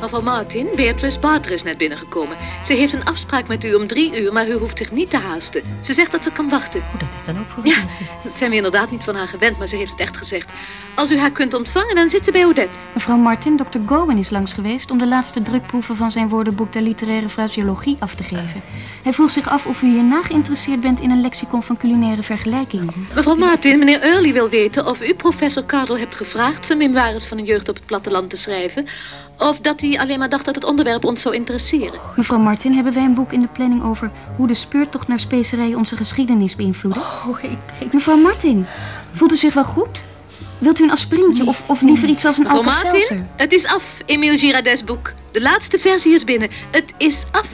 Mevrouw Martin, Beatrice Barter is net binnengekomen. Ze heeft een afspraak met u om drie uur, maar u hoeft zich niet te haasten. Ze zegt dat ze kan wachten. Oh, dat is dan ook voor Ja, dat zijn we inderdaad niet van haar gewend, maar ze heeft het echt gezegd. Als u haar kunt ontvangen, dan zit ze bij Odette. Mevrouw Martin, dokter Gowen is langs geweest om de laatste drukproeven van zijn woordenboek der literaire fraseologie af te geven. Hij vroeg zich af of u hierna geïnteresseerd bent in een lexicon van culinaire vergelijking. Mevrouw Martin, meneer Early wil weten of u professor Cardle hebt gevraagd zijn memoires van een jeugd op het platteland te schrijven. Of dat hij alleen maar dacht dat het onderwerp ons zou interesseren. Mevrouw Martin, hebben wij een boek in de planning over hoe de speurtocht naar specerijen onze geschiedenis beïnvloeden? Oh, ik, ik... Mevrouw Martin, voelt u zich wel goed? Wilt u een aspirintje of, of liever iets als een? Martin, het is af, Emile Girardets boek. De laatste versie is binnen. Het is af.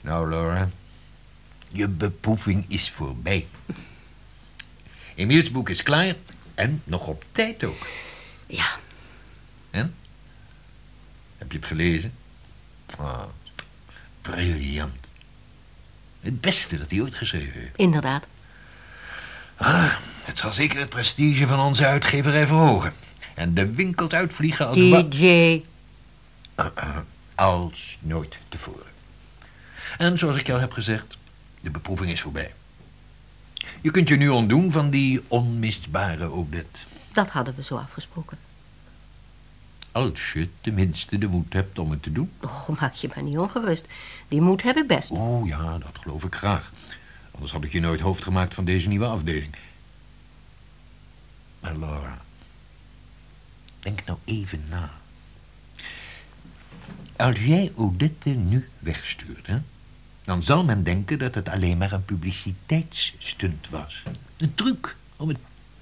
Nou, Laura, je beproeving is voorbij. Emiels boek is klaar en nog op tijd ook. Ja, En? Heb je het gelezen? Ah, briljant. Het beste dat hij ooit geschreven heeft. inderdaad. Ah, het zal zeker het prestige van onze uitgeverij verhogen. En de winkelt uitvliegen als... DJ. als nooit tevoren. En zoals ik jou heb gezegd, de beproeving is voorbij. Je kunt je nu ontdoen van die onmisbare Odette. Dat hadden we zo afgesproken. Als je tenminste de moed hebt om het te doen. Oh, maak je maar niet ongerust. Die moed heb ik best. Oh ja, dat geloof ik graag. Anders had ik je nooit hoofd gemaakt van deze nieuwe afdeling. Maar Laura, denk nou even na. Als jij Odette nu wegstuurt, hè, dan zal men denken dat het alleen maar een publiciteitsstunt was. Een truc om het,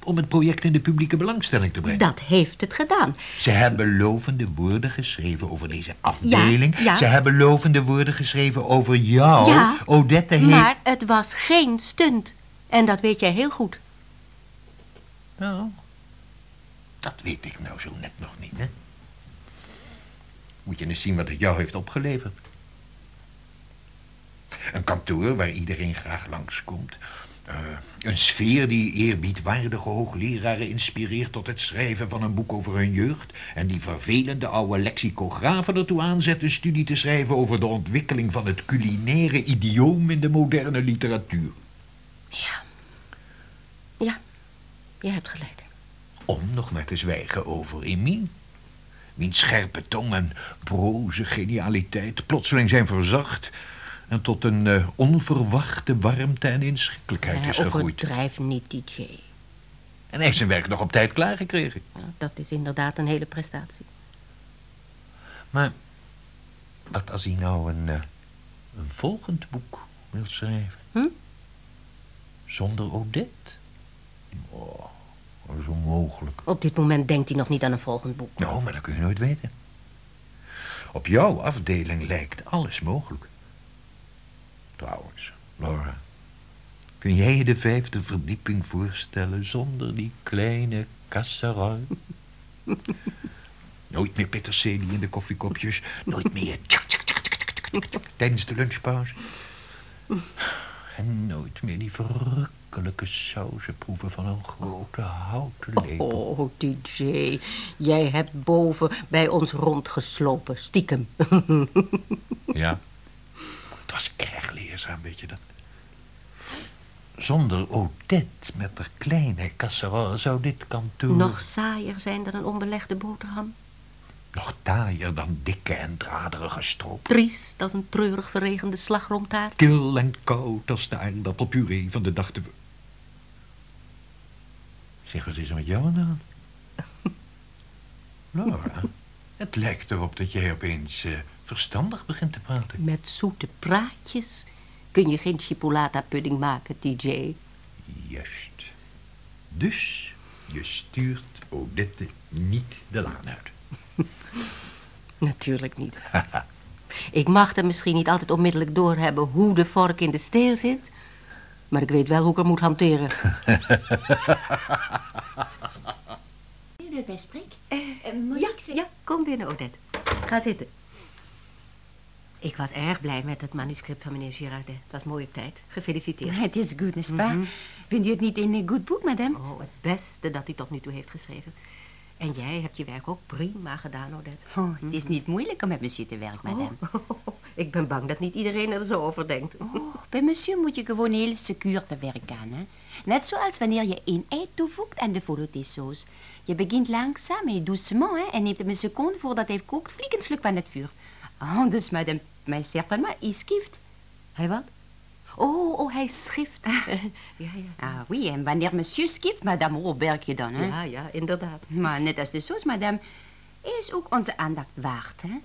om het project in de publieke belangstelling te brengen. Dat heeft het gedaan. Ze hebben lovende woorden geschreven over deze afdeling. ja. Ze hebben lovende woorden geschreven over jou. Ja, Odette heeft... Maar het was geen stunt. En dat weet jij heel goed. Nou, dat weet ik nou zo net nog niet, hè. Moet je eens zien wat het jou heeft opgeleverd. Een kantoor waar iedereen graag langskomt. Eh, een sfeer die eerbiedwaardige hoogleraren inspireert tot het schrijven van een boek over hun jeugd. En die vervelende oude lexicografen ertoe aanzet een studie te schrijven over de ontwikkeling van het culinaire idioom in de moderne literatuur. Ja. Ja, je hebt gelijk. Om nog maar te zwijgen over Emile. Wiens scherpe tong en broze genialiteit plotseling zijn verzacht... en tot een eh, onverwachte warmte en inschikkelijkheid is Eh, gegroeid. overdrijf niet, DJ. En hij heeft zijn werk nog op tijd klaargekregen. Ja, dat is inderdaad een hele prestatie. Maar wat als hij nou een, eh, een volgend boek wil schrijven? Hm? Zonder Odette? Oh, dat is onmogelijk. Op dit moment denkt hij nog niet aan een volgend boek. Nou, maar dat kun je nooit weten. Op jouw afdeling lijkt alles mogelijk. Trouwens, Laura, kun jij je de vijfde verdieping voorstellen zonder die kleine casserole? (laughs) nooit meer peterselie in de koffiekopjes, nooit meer tjak, tjak, tjak, tijdens de lunchpauze. En nooit meer die verrukkelijke sauzen proeven van een grote houten lepel. Oh, DJ, jij hebt boven bij ons rondgeslopen, stiekem. (laughs) Ja. Het was erg leerzaam, weet je dat? Zonder Odette met haar kleine casserole zou dit kantoor... Nog saaier zijn dan een onbelegde boterham. nog taaier dan dikke en draderige stroop. Triest als een treurig verregende slagroomtaart. Kil en koud als de aardappelpuree van de dag te... Zeg, wat is er met jou aan de hand? (laughs) Laura, het lijkt erop dat jij opeens eh, verstandig begint te praten. Met zoete praatjes kun je geen chipolata-pudding maken, TJ. Juist. Dus je stuurt Odette niet de laan uit. (laughs) Natuurlijk niet. ik mag er misschien niet altijd onmiddellijk doorhebben hoe de vork in de steel zit. Maar ik weet wel hoe ik er moet hanteren. (laughs) De bespreek. ja, ja, kom binnen, Odette. Ga zitten. Ik was erg blij met het manuscript van meneer Girardet. Het was mooi op tijd. Gefeliciteerd. Het is goed, n'est-ce pas? Vindt u het niet een goed boek, madame? Oh, het beste dat hij tot nu toe heeft geschreven. En jij hebt je werk ook prima gedaan, Odette. Oh, het is niet moeilijk om met monsieur te werken, madame. Oh, (laughs) ik ben bang dat niet iedereen er zo over denkt. Oh, bij monsieur moet je gewoon heel secuur te werk gaan, hè? Net zoals wanneer je één ei toevoegt aan de voloté-saus. Je begint langzaam en doucement, hè? En neemt hem een seconde voordat hij kookt, vlieg een sluk van het vuur. Oh, dus madame, mij certainement, il skift. Hij wat? Oh, oh, hij schift. (laughs) ja, ja. Ah, oui, en wanneer monsieur skift, madame, hoe werk je dan, hè? Ja, ja, inderdaad. Maar net als de saus, madame, is ook onze aandacht waard, hè?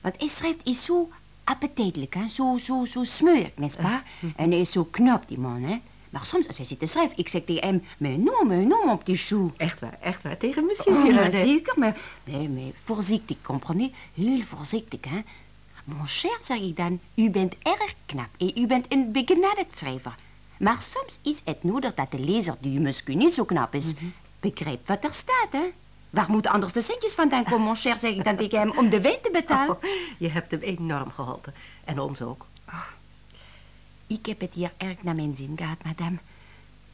Want hij schrijft is zo appetijtelijk, hè? Zo, zo, zo smeuig, n'est-ce pas? (laughs) En hij is zo knap, die man, hè? Maar soms als hij zit te schrijven, ik zeg tegen hem, mais non, mais non, mon petit chou. Echt waar, echt waar. Tegen monsieur Oh, maar Girardet. zeker, maar, nee, maar voorzichtig, comprenez? Heel voorzichtig, hè? Mon cher, zeg ik dan, u bent erg knap en u bent een begenadigd schrijver. Maar soms is het nodig dat de lezer, die misschien niet zo knap is, begrijpt wat er staat, hè? Waar moeten anders de centjes vandaan komen, mon cher, zeg ik dan tegen hem, om de wijn te betalen? (laughs) Oh, je hebt hem enorm geholpen. En ons ook. Ik heb het hier erg naar mijn zin gehad, madame.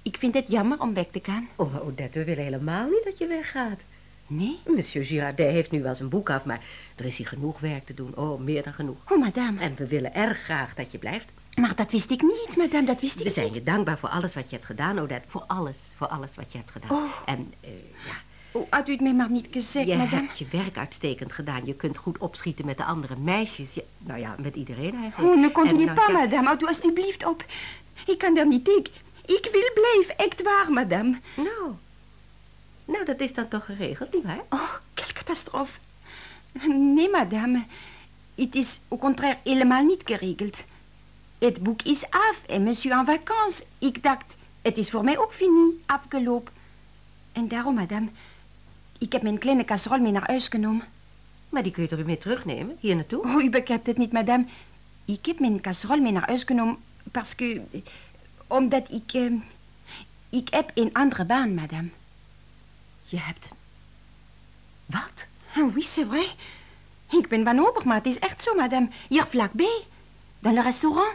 Ik vind het jammer om weg te gaan. Oh, Odette, we willen helemaal niet dat je weggaat. Nee? Monsieur Girardet heeft nu wel zijn boek af, maar er is hier genoeg werk te doen. Oh, meer dan genoeg. Oh, madame. En we willen erg graag dat je blijft. Maar dat wist ik niet, madame, dat wist ik We zijn niet. je dankbaar voor alles wat je hebt gedaan, Odette. Voor alles, voor alles wat je hebt gedaan. Oh. En eh, ja, Oh, had u het mij maar niet gezegd, je madame? hebt je werk uitstekend gedaan. Je kunt goed opschieten met de andere meisjes. Je, nou ja, met iedereen eigenlijk. Oh, ne continue En, nou, pas, ja, madame. Houd u alstublieft op. Ik kan daar niet ik. Ik wil blijven, echt waar, madame. Nou, nou, dat is dan toch geregeld, nietwaar? Oh, quelle catastrophe. Nee, madame. Het is au contraire helemaal niet geregeld. Het boek is af en monsieur en vacances. Ik dacht, het is voor mij ook fini, afgelopen. En daarom, madame, ik heb mijn kleine casserole mee naar huis genomen. Maar die kun je toch weer mee terugnemen, hier naartoe? Oh, u begrijpt het niet, madame. Ik heb mijn casserole mee naar huis genomen, parce que... Omdat ik... eh, ik heb een andere baan, madame. Je hebt een... Wat? Oh, oui, c'est vrai. Ik ben wanhopig, maar het is echt zo, madame. Hier vlakbij. Dans le restaurant.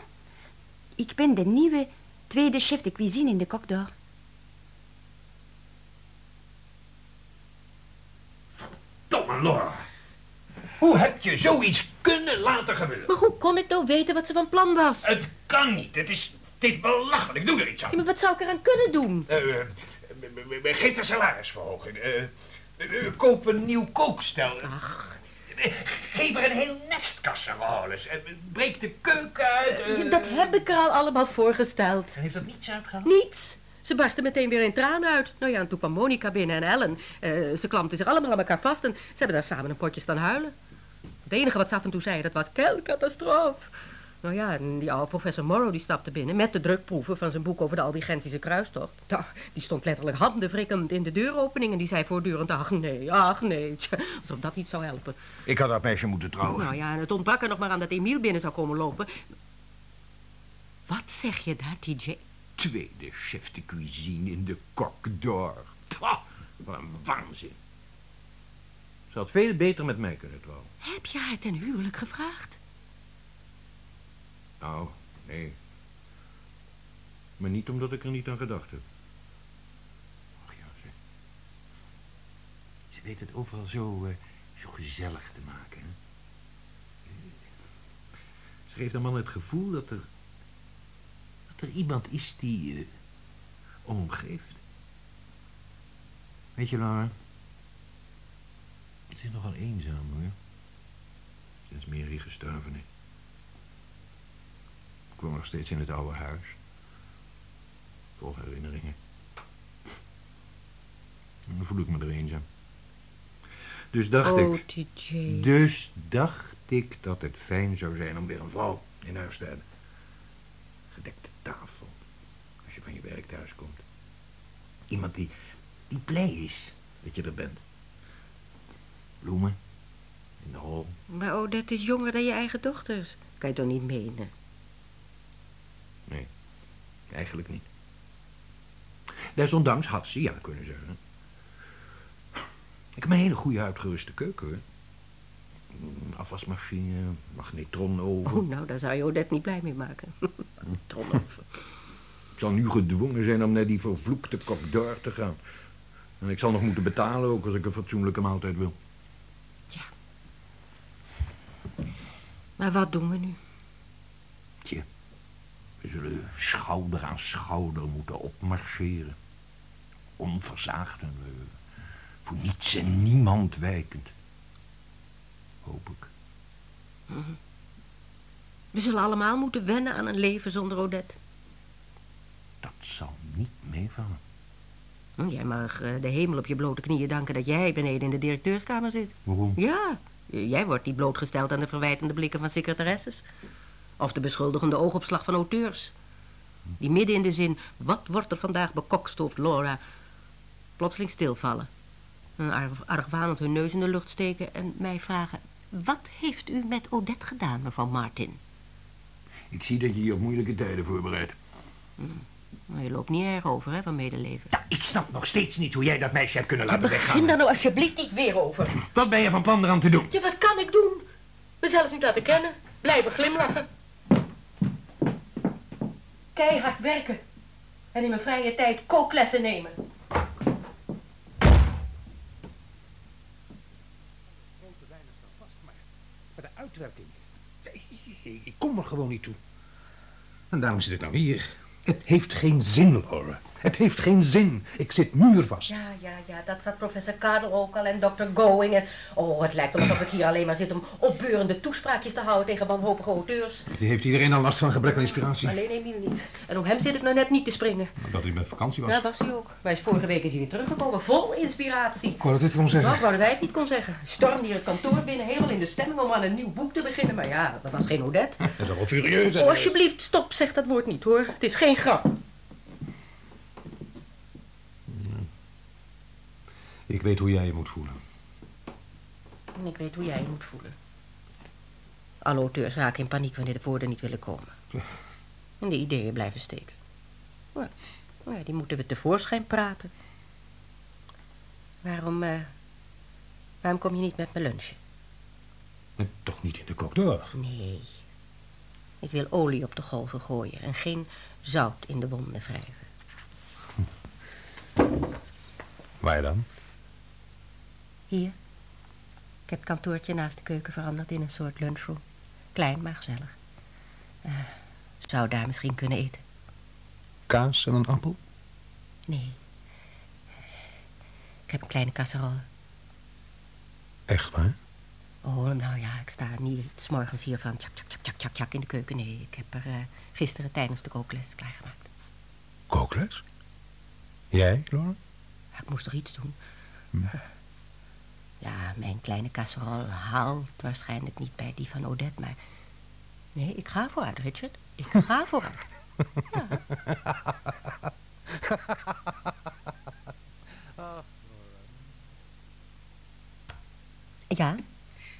Ik ben de nieuwe tweede chef de cuisine in de Coq d'Or. Domme Laura. Hoe heb je zoiets kunnen laten gebeuren? Maar hoe kon ik nou weten wat ze van plan was? Het kan niet. Het is, het is belachelijk. Doe er iets Ja, aan. maar wat zou ik eraan kunnen doen? Eh, eh, geef de salarisverhoging. Eh, eh, eh, koop een nieuw kookstel. Ach, Eh, Geef er een heel nest casseroles. Eh, Breek de keuken uit. eh. dat heb ik er al allemaal voorgesteld. En heeft dat niets uitgehaald? Niets. Ze barstten meteen weer in tranen uit. Nou ja, en toen kwam Monica binnen en Ellen. Eh, ze klampten zich allemaal aan elkaar vast en ze hebben daar samen een potje staan huilen. Het enige wat ze af en toe zeiden, dat was kelcatastrofe. Nou ja, en die oude professor Morrow die stapte binnen met de drukproeven van zijn boek over de Albigentische kruistocht. Nou, die stond letterlijk handenwrikkend in de deuropening en die zei voortdurend, ach nee, ach nee, tja, alsof dat niet zou helpen. Ik had dat meisje moeten trouwen. Nou ja, en het ontbrak er nog maar aan dat Emiel binnen zou komen lopen. Wat zeg je daar, TJ? Tweede chef de cuisine in de Coq d'Or. Wat een waanzin. Ze had veel beter met mij kunnen trouwen. Heb je haar ten huwelijk gevraagd? Nou, nee. Maar niet omdat ik er niet aan gedacht heb. Ach ja, ze, ze weet het overal zo, eh, zo gezellig te maken. Hè? Ze geeft een man het gevoel dat er, Dat er iemand is die... eh, om hem geeft. weet je, Laura, Het is nogal eenzaam hoor. Sinds Mary gestorven is. Ik woon nog steeds in het oude huis. Vol herinneringen. En (laughs) dan voel ik me er eenzaam. Dus dacht oh, ik... Dus dacht ik dat het fijn zou zijn om weer een vrouw in huis te hebben. Gedekte tafel. Als je van je werk thuis komt. Iemand die, die blij is dat je er bent. Bloemen. In de hal. Maar Odette is jonger dan je eigen dochters. Kan je toch niet menen? Nee, eigenlijk niet. Desondanks had ze ja kunnen zeggen. Ik heb een hele goede uitgeruste keuken hoor. Een Afwasmachine, magnetronoven. Oh, nou, daar zou je Odette niet blij mee maken. (laughs) Tronoven. Ik zal nu gedwongen zijn om naar die vervloekte Coq d'Or te gaan. En ik zal nog moeten betalen ook als ik een fatsoenlijke maaltijd wil. Maar wat doen we nu? We zullen schouder aan schouder moeten opmarcheren. Onverzaagd en we, voor niets en niemand wijkend. Hoop ik. We zullen allemaal moeten wennen aan een leven zonder Odette. Dat zal niet meevallen. Hm, Jij mag eh, de hemel op je blote knieën danken dat jij beneden in de directeurskamer zit. Waarom? Ja, jij wordt niet blootgesteld aan de verwijtende blikken van secretaresses. Of de beschuldigende oogopslag van auteurs. Die midden in de zin, wat wordt er vandaag bekokstoofd, Laura? Plotseling stilvallen. En arg- argwanend hun neus in de lucht steken en mij vragen, Wat heeft u met Odette gedaan, mevrouw Martin? Ik zie dat je je op moeilijke tijden voorbereidt. Nou, je loopt niet erg over, hè, van medeleven. Ja, ik snap nog steeds niet hoe jij dat meisje hebt kunnen laten Begin weggaan. daar nou alsjeblieft niet weer over. Wat ben je van plan eraan te doen? Ja, wat kan ik doen? Mezelf niet laten kennen. Blijven glimlachen. Keihard werken. En in mijn vrije tijd kooklessen nemen. Maar de uitwerking... Ik kom er gewoon niet toe. En daarom zit ik nou hier. Het heeft geen zin, Laura. Het heeft geen zin. Ik zit muurvast. Ja, ja, ja, dat zat professor Kadel ook al en dokter Going. En, oh, het lijkt alsof ik hier alleen maar zit om opbeurende toespraakjes te houden tegen wanhopige auteurs. Die heeft iedereen al last van gebrek aan inspiratie. Alleen Emiel niet. En om hem zit ik nou net niet te springen. Dat hij met vakantie was. Ja, was hij ook. Wij is vorige week is hij weer teruggekomen, vol inspiratie. Ik wou dat dit kon Nou, zeggen. ik wou dat hij het niet kon zeggen. Stormde hier het kantoor binnen, helemaal in de stemming om aan een nieuw boek te beginnen. Maar ja, dat was geen Odette. (laughs) Dat is wel furieus. Oh, alsjeblieft, stop, zeg dat woord niet hoor. Het is geen grap. Ik weet hoe jij je moet voelen. En ik weet hoe jij je moet voelen. Alle auteurs raken in paniek wanneer de woorden niet willen komen. (laughs) En de ideeën blijven steken. Die moeten we tevoorschijn praten. Waarom, eh, waarom kom je niet met me lunchen? En toch niet in de kokdoor. Nee. Ik wil olie op de golven gooien en geen zout in de wonden wrijven. Waar dan? Hier. Ik heb het kantoortje naast de keuken veranderd in een soort lunchroom. Klein, maar gezellig. Eh, zou daar misschien kunnen eten? Kaas en een appel? Nee. Ik heb een kleine casserole. Echt waar? Oh, nou ja, ik sta niet s morgens hier van tjak, tjak, tjak, tjak, tjak, tjak in de keuken. Nee, ik heb er eh, gisteren tijdens de kookles klaargemaakt. Kookles? Jij, Laura? Ik moest toch iets doen? (laughs) Ja, mijn kleine casserole haalt waarschijnlijk niet bij die van Odette, maar... Nee, ik ga vooruit, Richard. Ik ga (laughs) vooruit. Ja. ja,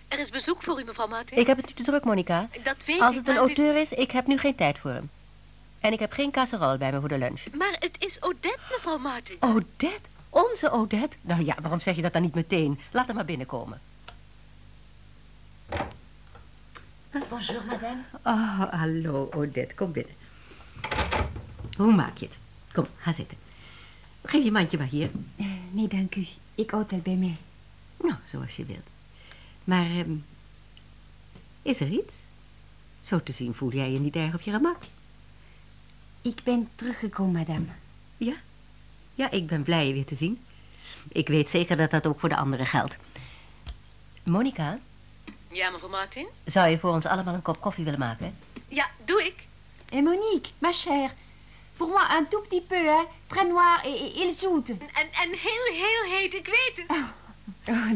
Er is bezoek voor u, mevrouw Martin. ik heb het u te druk, Monica. Dat weet Als ik, het een auteur is, ik heb nu geen tijd voor hem. En ik heb geen casserole bij me voor de lunch. Maar het is Odette, mevrouw Martin. Odette? Onze Odette? Nou ja, waarom zeg je dat dan niet meteen? Laat hem maar binnenkomen. Bonjour, madame. Oh, hallo Odette, kom binnen. Hoe maak je het? Kom, ga zitten. Geef je mandje maar hier. Eh, nee, dank u. Ik het bij mij. Nou, zoals je wilt. Maar, ehm, is er iets? Zo te zien voel jij je niet erg op je gemak. Ik ben teruggekomen, madame. Ja? Ja, ik ben blij je weer te zien. Ik weet zeker dat dat ook voor de anderen geldt. Monica, Ja, mevrouw Martin? zou je voor ons allemaal een kop koffie willen maken? Ja, doe ik. Et Monique, ma chère, pour moi un tout petit peu, hein, très noir et, et, et zoet. En, en heel, heel heet, ik weet het. Oh,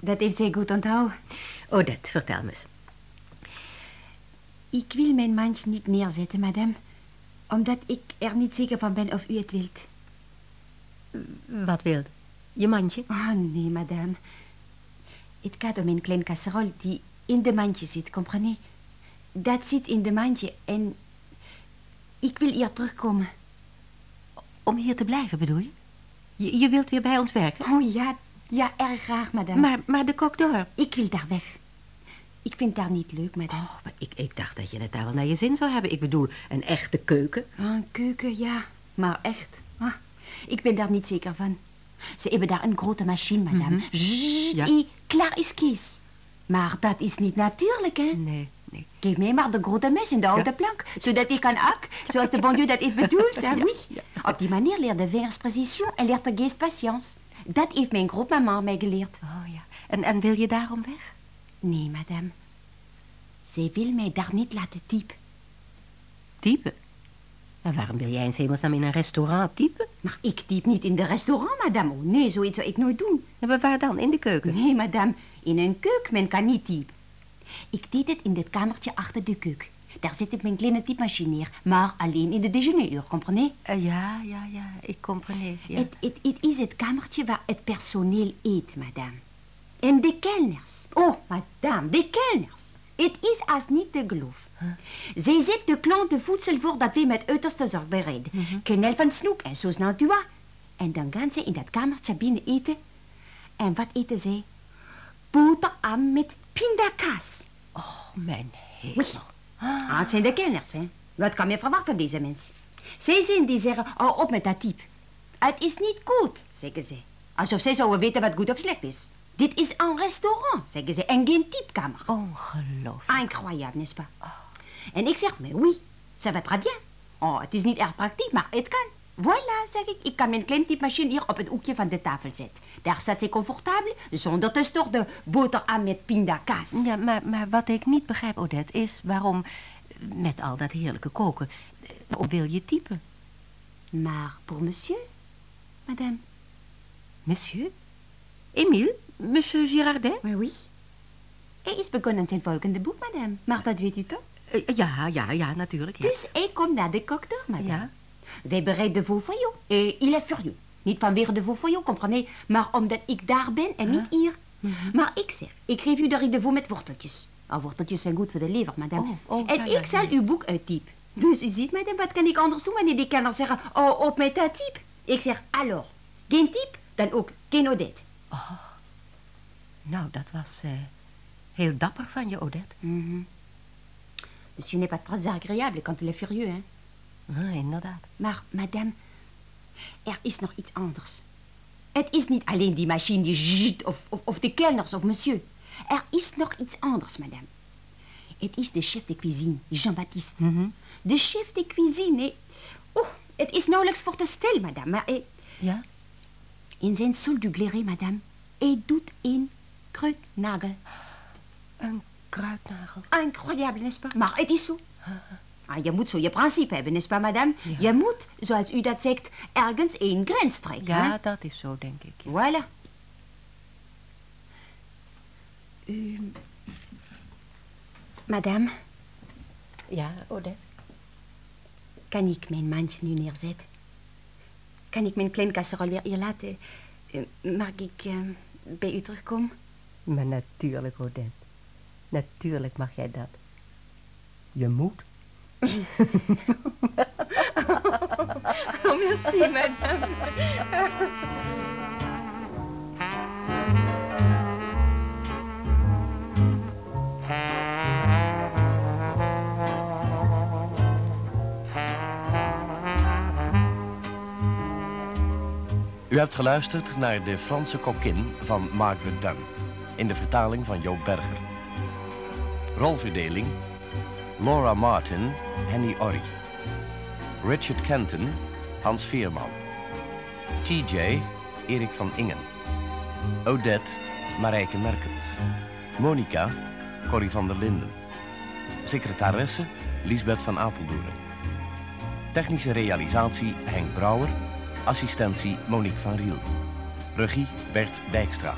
dat heeft zij goed onthouden. Odette, vertel me eens. Ik wil mijn mandje niet neerzetten, madame, omdat ik er niet zeker van ben of u het wilt. Wat wilde? Je mandje? Oh, nee, madame. Het gaat om een klein casserole die in de mandje zit, comprenez? Dat zit in de mandje en ik wil hier terugkomen. Om hier te blijven, bedoel je? Je, je wilt weer bij ons werken? Oh ja, ja, erg graag, madame. Maar, maar de kok door. Ik wil daar weg. Ik vind daar niet leuk, madame. Oh, maar ik, ik dacht dat je het daar wel naar je zin zou hebben. Ik bedoel, een echte keuken. Oh, een keuken, ja. Maar echt. Ik ben daar niet zeker van. Ze hebben daar een grote machine, madame. Zzzzt, Ja. en klaar is Kees. Maar dat is niet natuurlijk, hè? Nee, nee. Geef mij maar de grote mes en de oude plank, zodat ik kan ak, zoals de bon Dieu dat heeft bedoeld, hè, oui. Op die manier leert de vingers precision en leert de geest patience. Dat heeft mijn grootmama mij geleerd. Oh ja. En, en wil je daarom weg? Nee, madame. Zij wil mij daar niet laten typen. Typen? En waarom wil jij in hemelsnaam in een restaurant typen? Maar ik typ niet in de restaurant, madame. Oh, nee, zoiets zou ik nooit doen. Maar waar dan? In de keuken? Nee, madame. In een keuk, men kan niet typen. Ik deed het in dit kamertje achter de keuk. Daar zit mijn kleine typemachine neer, maar alleen in de déjeuneruur, comprenez? Eh, ja, ja, ja. Ik compreneer. Ja. Het, het, het is het kamertje waar het personeel eet, madame. En de kelners. Oh, madame, de kelners. Het is als niet te geloven. Zij zet de klanten voedsel voor dat wij met uiterste zorg bereiden. Knel van snoek en soos nantua. En dan gaan ze in dat kamertje binnen eten. En wat eten zij? Boterham met pindakaas. Oh, mijn hemel. Oui. Ah, het zijn de kelners, hè. Wat kan je verwachten van deze mensen? Zij zijn die zeggen, hou op met dat type. Het is niet goed, zeggen ze. Alsof zij zouden weten wat goed of slecht is. Dit is een restaurant, zeggen ze, en geen typekamer. Ongelooflijk. Incroyable, n'est-ce pas? En ik zeg, mais oui, ça va très bien. Oh, het is niet erg praktisch, maar het kan. Voilà, zeg ik, ik kan mijn klein typemachine hier op het hoekje van de tafel zetten. Daar staat ze comfortabel, zonder te storten boterham met pindakaas. Ja, maar, maar wat ik niet begrijp, Odette, is waarom, met al dat heerlijke koken, eh, wil je typen? Maar pour monsieur, madame. Monsieur? Emile? Monsieur Girardet? Oui, oui. Hij is begonnen zijn volgende boek, madame. Maar dat weet u toch? Eh, ja, ja, ja, natuurlijk. Ja. Dus hij komt naar de kokteur, madame. Ja. Wij bereiden voor voor jou. Et il est furieux. Niet vanwege de voor jou, comprenez, maar omdat ik daar ben en niet hier. Maar ik zeg, ik geef u de rendezvous met worteltjes. Oh, worteltjes zijn goed voor de lever, madame. Oh, oh, en ja, ja, ik zal uw boek uittypen. Dus u ziet, madame, wat kan ik anders doen wanneer die kenners zeggen, oh, op met dat type. Ik zeg, alors, geen type, dan ook geen Odette. Nou, dat was eh, heel dapper van je, Odette. Mhm. Monsieur n'est pas très agréable quand il est furieux, hein. Ah, inderdaad. Maar, madame, er is nog iets anders. Het is niet alleen die machine die zit of, of, of de kelners of monsieur. Er is nog iets anders, madame. Het is de chef de cuisine, Jean-Baptiste. De chef de cuisine. Oh, het is nauwelijks voor te stellen, madame. Maar hij, Ja? in zijn sol du gléré, madame, hij doet een kruidnagel. Een kruidnagel. Incroyable, n'est-ce pas? Maar het is zo. Ah, je moet zo je principe hebben, n'est-ce pas, madame? Je moet, zoals u dat zegt, ergens een grens trekken. Ja, hè? dat is zo, denk ik. ja. Voilà. U... Madame, Ja, Odette. kan ik mijn mandje nu neerzetten? Kan ik mijn klein casserole weer hier laten? Eh, mag ik eh, bij u terugkomen? Maar natuurlijk, Odette. Natuurlijk mag jij dat. Je moet. (laughs) Oh, merci, madame. U hebt geluisterd naar De Franse Kokkin van Margaret Dunn. In de vertaling van Joop Berger. Rolverdeling. Laura Martin, Henny Orry. Richard Kenton, Hans Veerman. TJ, Erik van Ingen. Odette, Marijke Merkens. Monica, Corrie van der Linden. Secretaresse, Lisbeth van Apeldoorn. Technische realisatie Henk Brouwer. Assistentie Monique van Riel. Regie Bert Dijkstra.